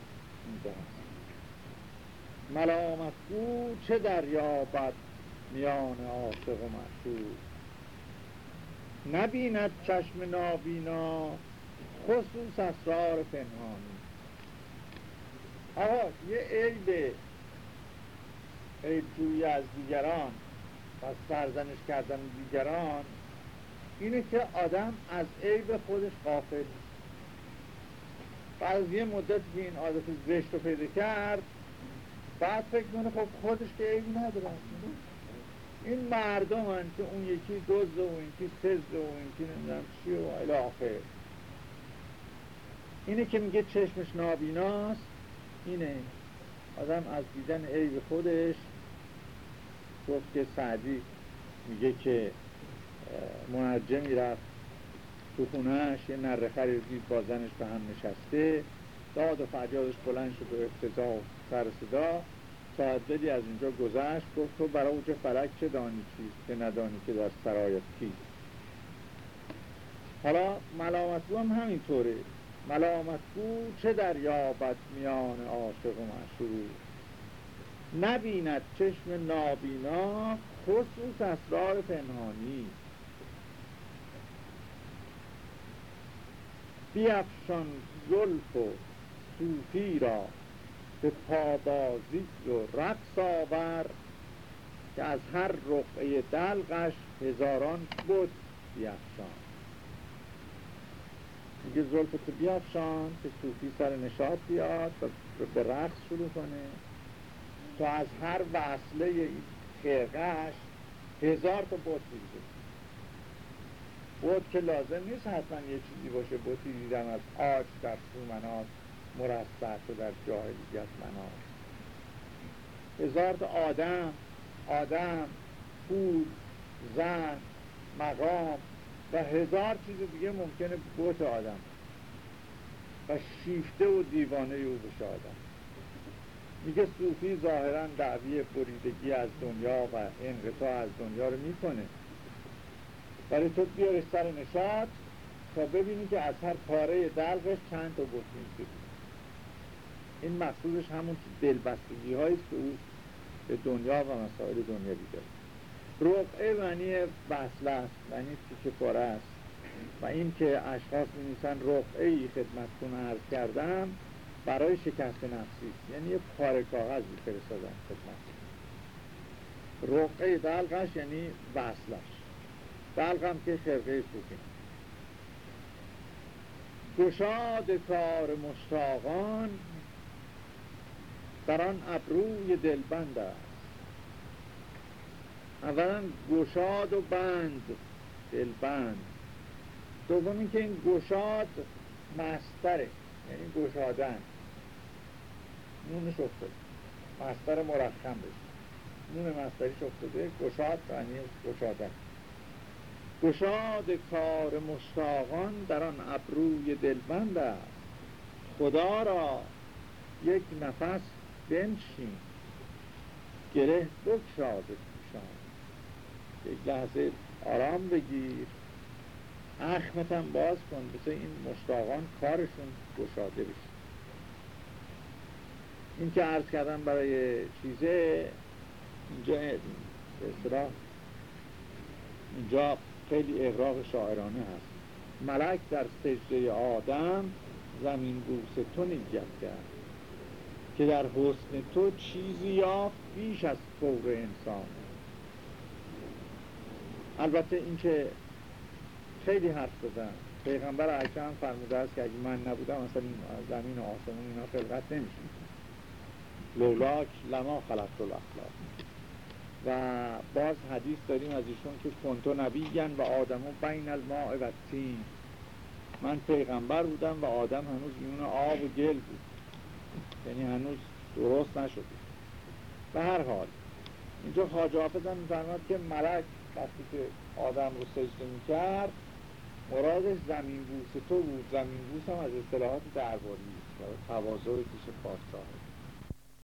ملامت گو چه دریا بد میان عاشق و معشوق؟ نبیند چشم نابینا خصوص اسرار پنهانی. آقا یه عیب عیب جویی از دیگران و سرزنش کردن دیگران اینه که آدم از عیب خودش قافل بعد از یه مدت که این عادت زشت رو پیدا کرد بعد فکر کنه خب خودش که عیبی نداره این مردم هن که اون یکی دوزه و این که سزده و این که نمی‌دونم چی و الاخر اینه که میگه چشمش نابیناست. اینه. آدم از دیدن عیب خودش گفت که سعدی میگه که منجمی رفت تو خونهش یه نرخری دید با زنش به هم نشسته. داد و فریادش بلند شد و افتضا و صدا. دلی از اینجا گذشت گفت تو برای اوج فلک چه دانی چیست که ندانی که در سرایت کیست حالا ملامتگو هم همینطوره. ملامتگو چه در یابد میان عاشق و معشوق؟ نبیند چشم نابینا خصوص اسرار پنهانی. بیفشان زلف و صوفی را به پابازی و رقص آور که از هر رقعه دلقش هزاران بود بیفشان میگه زلف تو بیافشان که صوفی سر نشاط بیاد و به رقص شروع کنه. تا از هر وصله خرقش هزار تا بود بگیره بود که لازم نیست حتما یه چیزی باشه. بوتی دیدم از آج در سومنات. مرصع و در جاهلیت منات هزار آدم آدم پول زن مقام و هزار چیز دیگه ممکنه بوت آدم و شیفته و دیوانه او بشه آدم. میگه صوفی ظاهرا دعوی بریدگی از دنیا و انقطاع از دنیا رو می‌کنه. ولی تو بیارش سر نشاد تا ببینی که از هر پاره دلقش چند تا بوت این مقصودش همون دلبستگی که او به دنیا و مسائل دنیا داره. رقعه معنی وصله است معنی تیکه پاره است. و این که اشخاص می نیسن رقعه ای خدمتتون عرض کردم برای شکست نفسی. یعنی یه پاره کاغذ فرستادن خدمت رقعه دلقش یعنی وصلش دلق هم که خرقه صوفی گشاد کار مشتاقان در آن ابروی دلبند است. اولا گشاد و بند دلبند. دوم اینکه این گشاد مستره یعنی گشادن. نونش افتاده مستر مرخم بشه. نون مستریش افتاده گشاد یعنی گشادن. گشاد کار مشتاقان در آن ابروی دلبند است. خدا را یک نفس بنشین. گره بکشاد پیشان یک لحظه آرام بگیر. اخمتم باز کن. بسه این مشتاقان کارشون گشاده بشه. این که عرض کردم برای چیزه اینجا به اینجا خیلی اغراق شاعرانه هست. ملک در سجده آدم زمین بوس تو کرد. که در حسن تو چیزی یافت بیش از فور انسان. البته این که خیلی حرف دادن پیغمبر اکرم فرموده است که اگه من نبودم مثلا زمین و آسمون اینا خلقت نمیشون لولاک لما خلقت الاخلاق. و باز حدیث داریم از ایشون که کنتو نبیگن و آدمو بین الماء و تین من پیغمبر بودم و آدم هنوز میون آب و گل بود. یعنی هنوز درست نشده. به هر حال اینجا خواجه حافظ هم میفرماد که ملک وقتی که آدم رو سجده می‌کرد مرادش زمین بوس تو بود. زمین بوس هم از اصطلاحات درباری و تواضع پیش پادشاه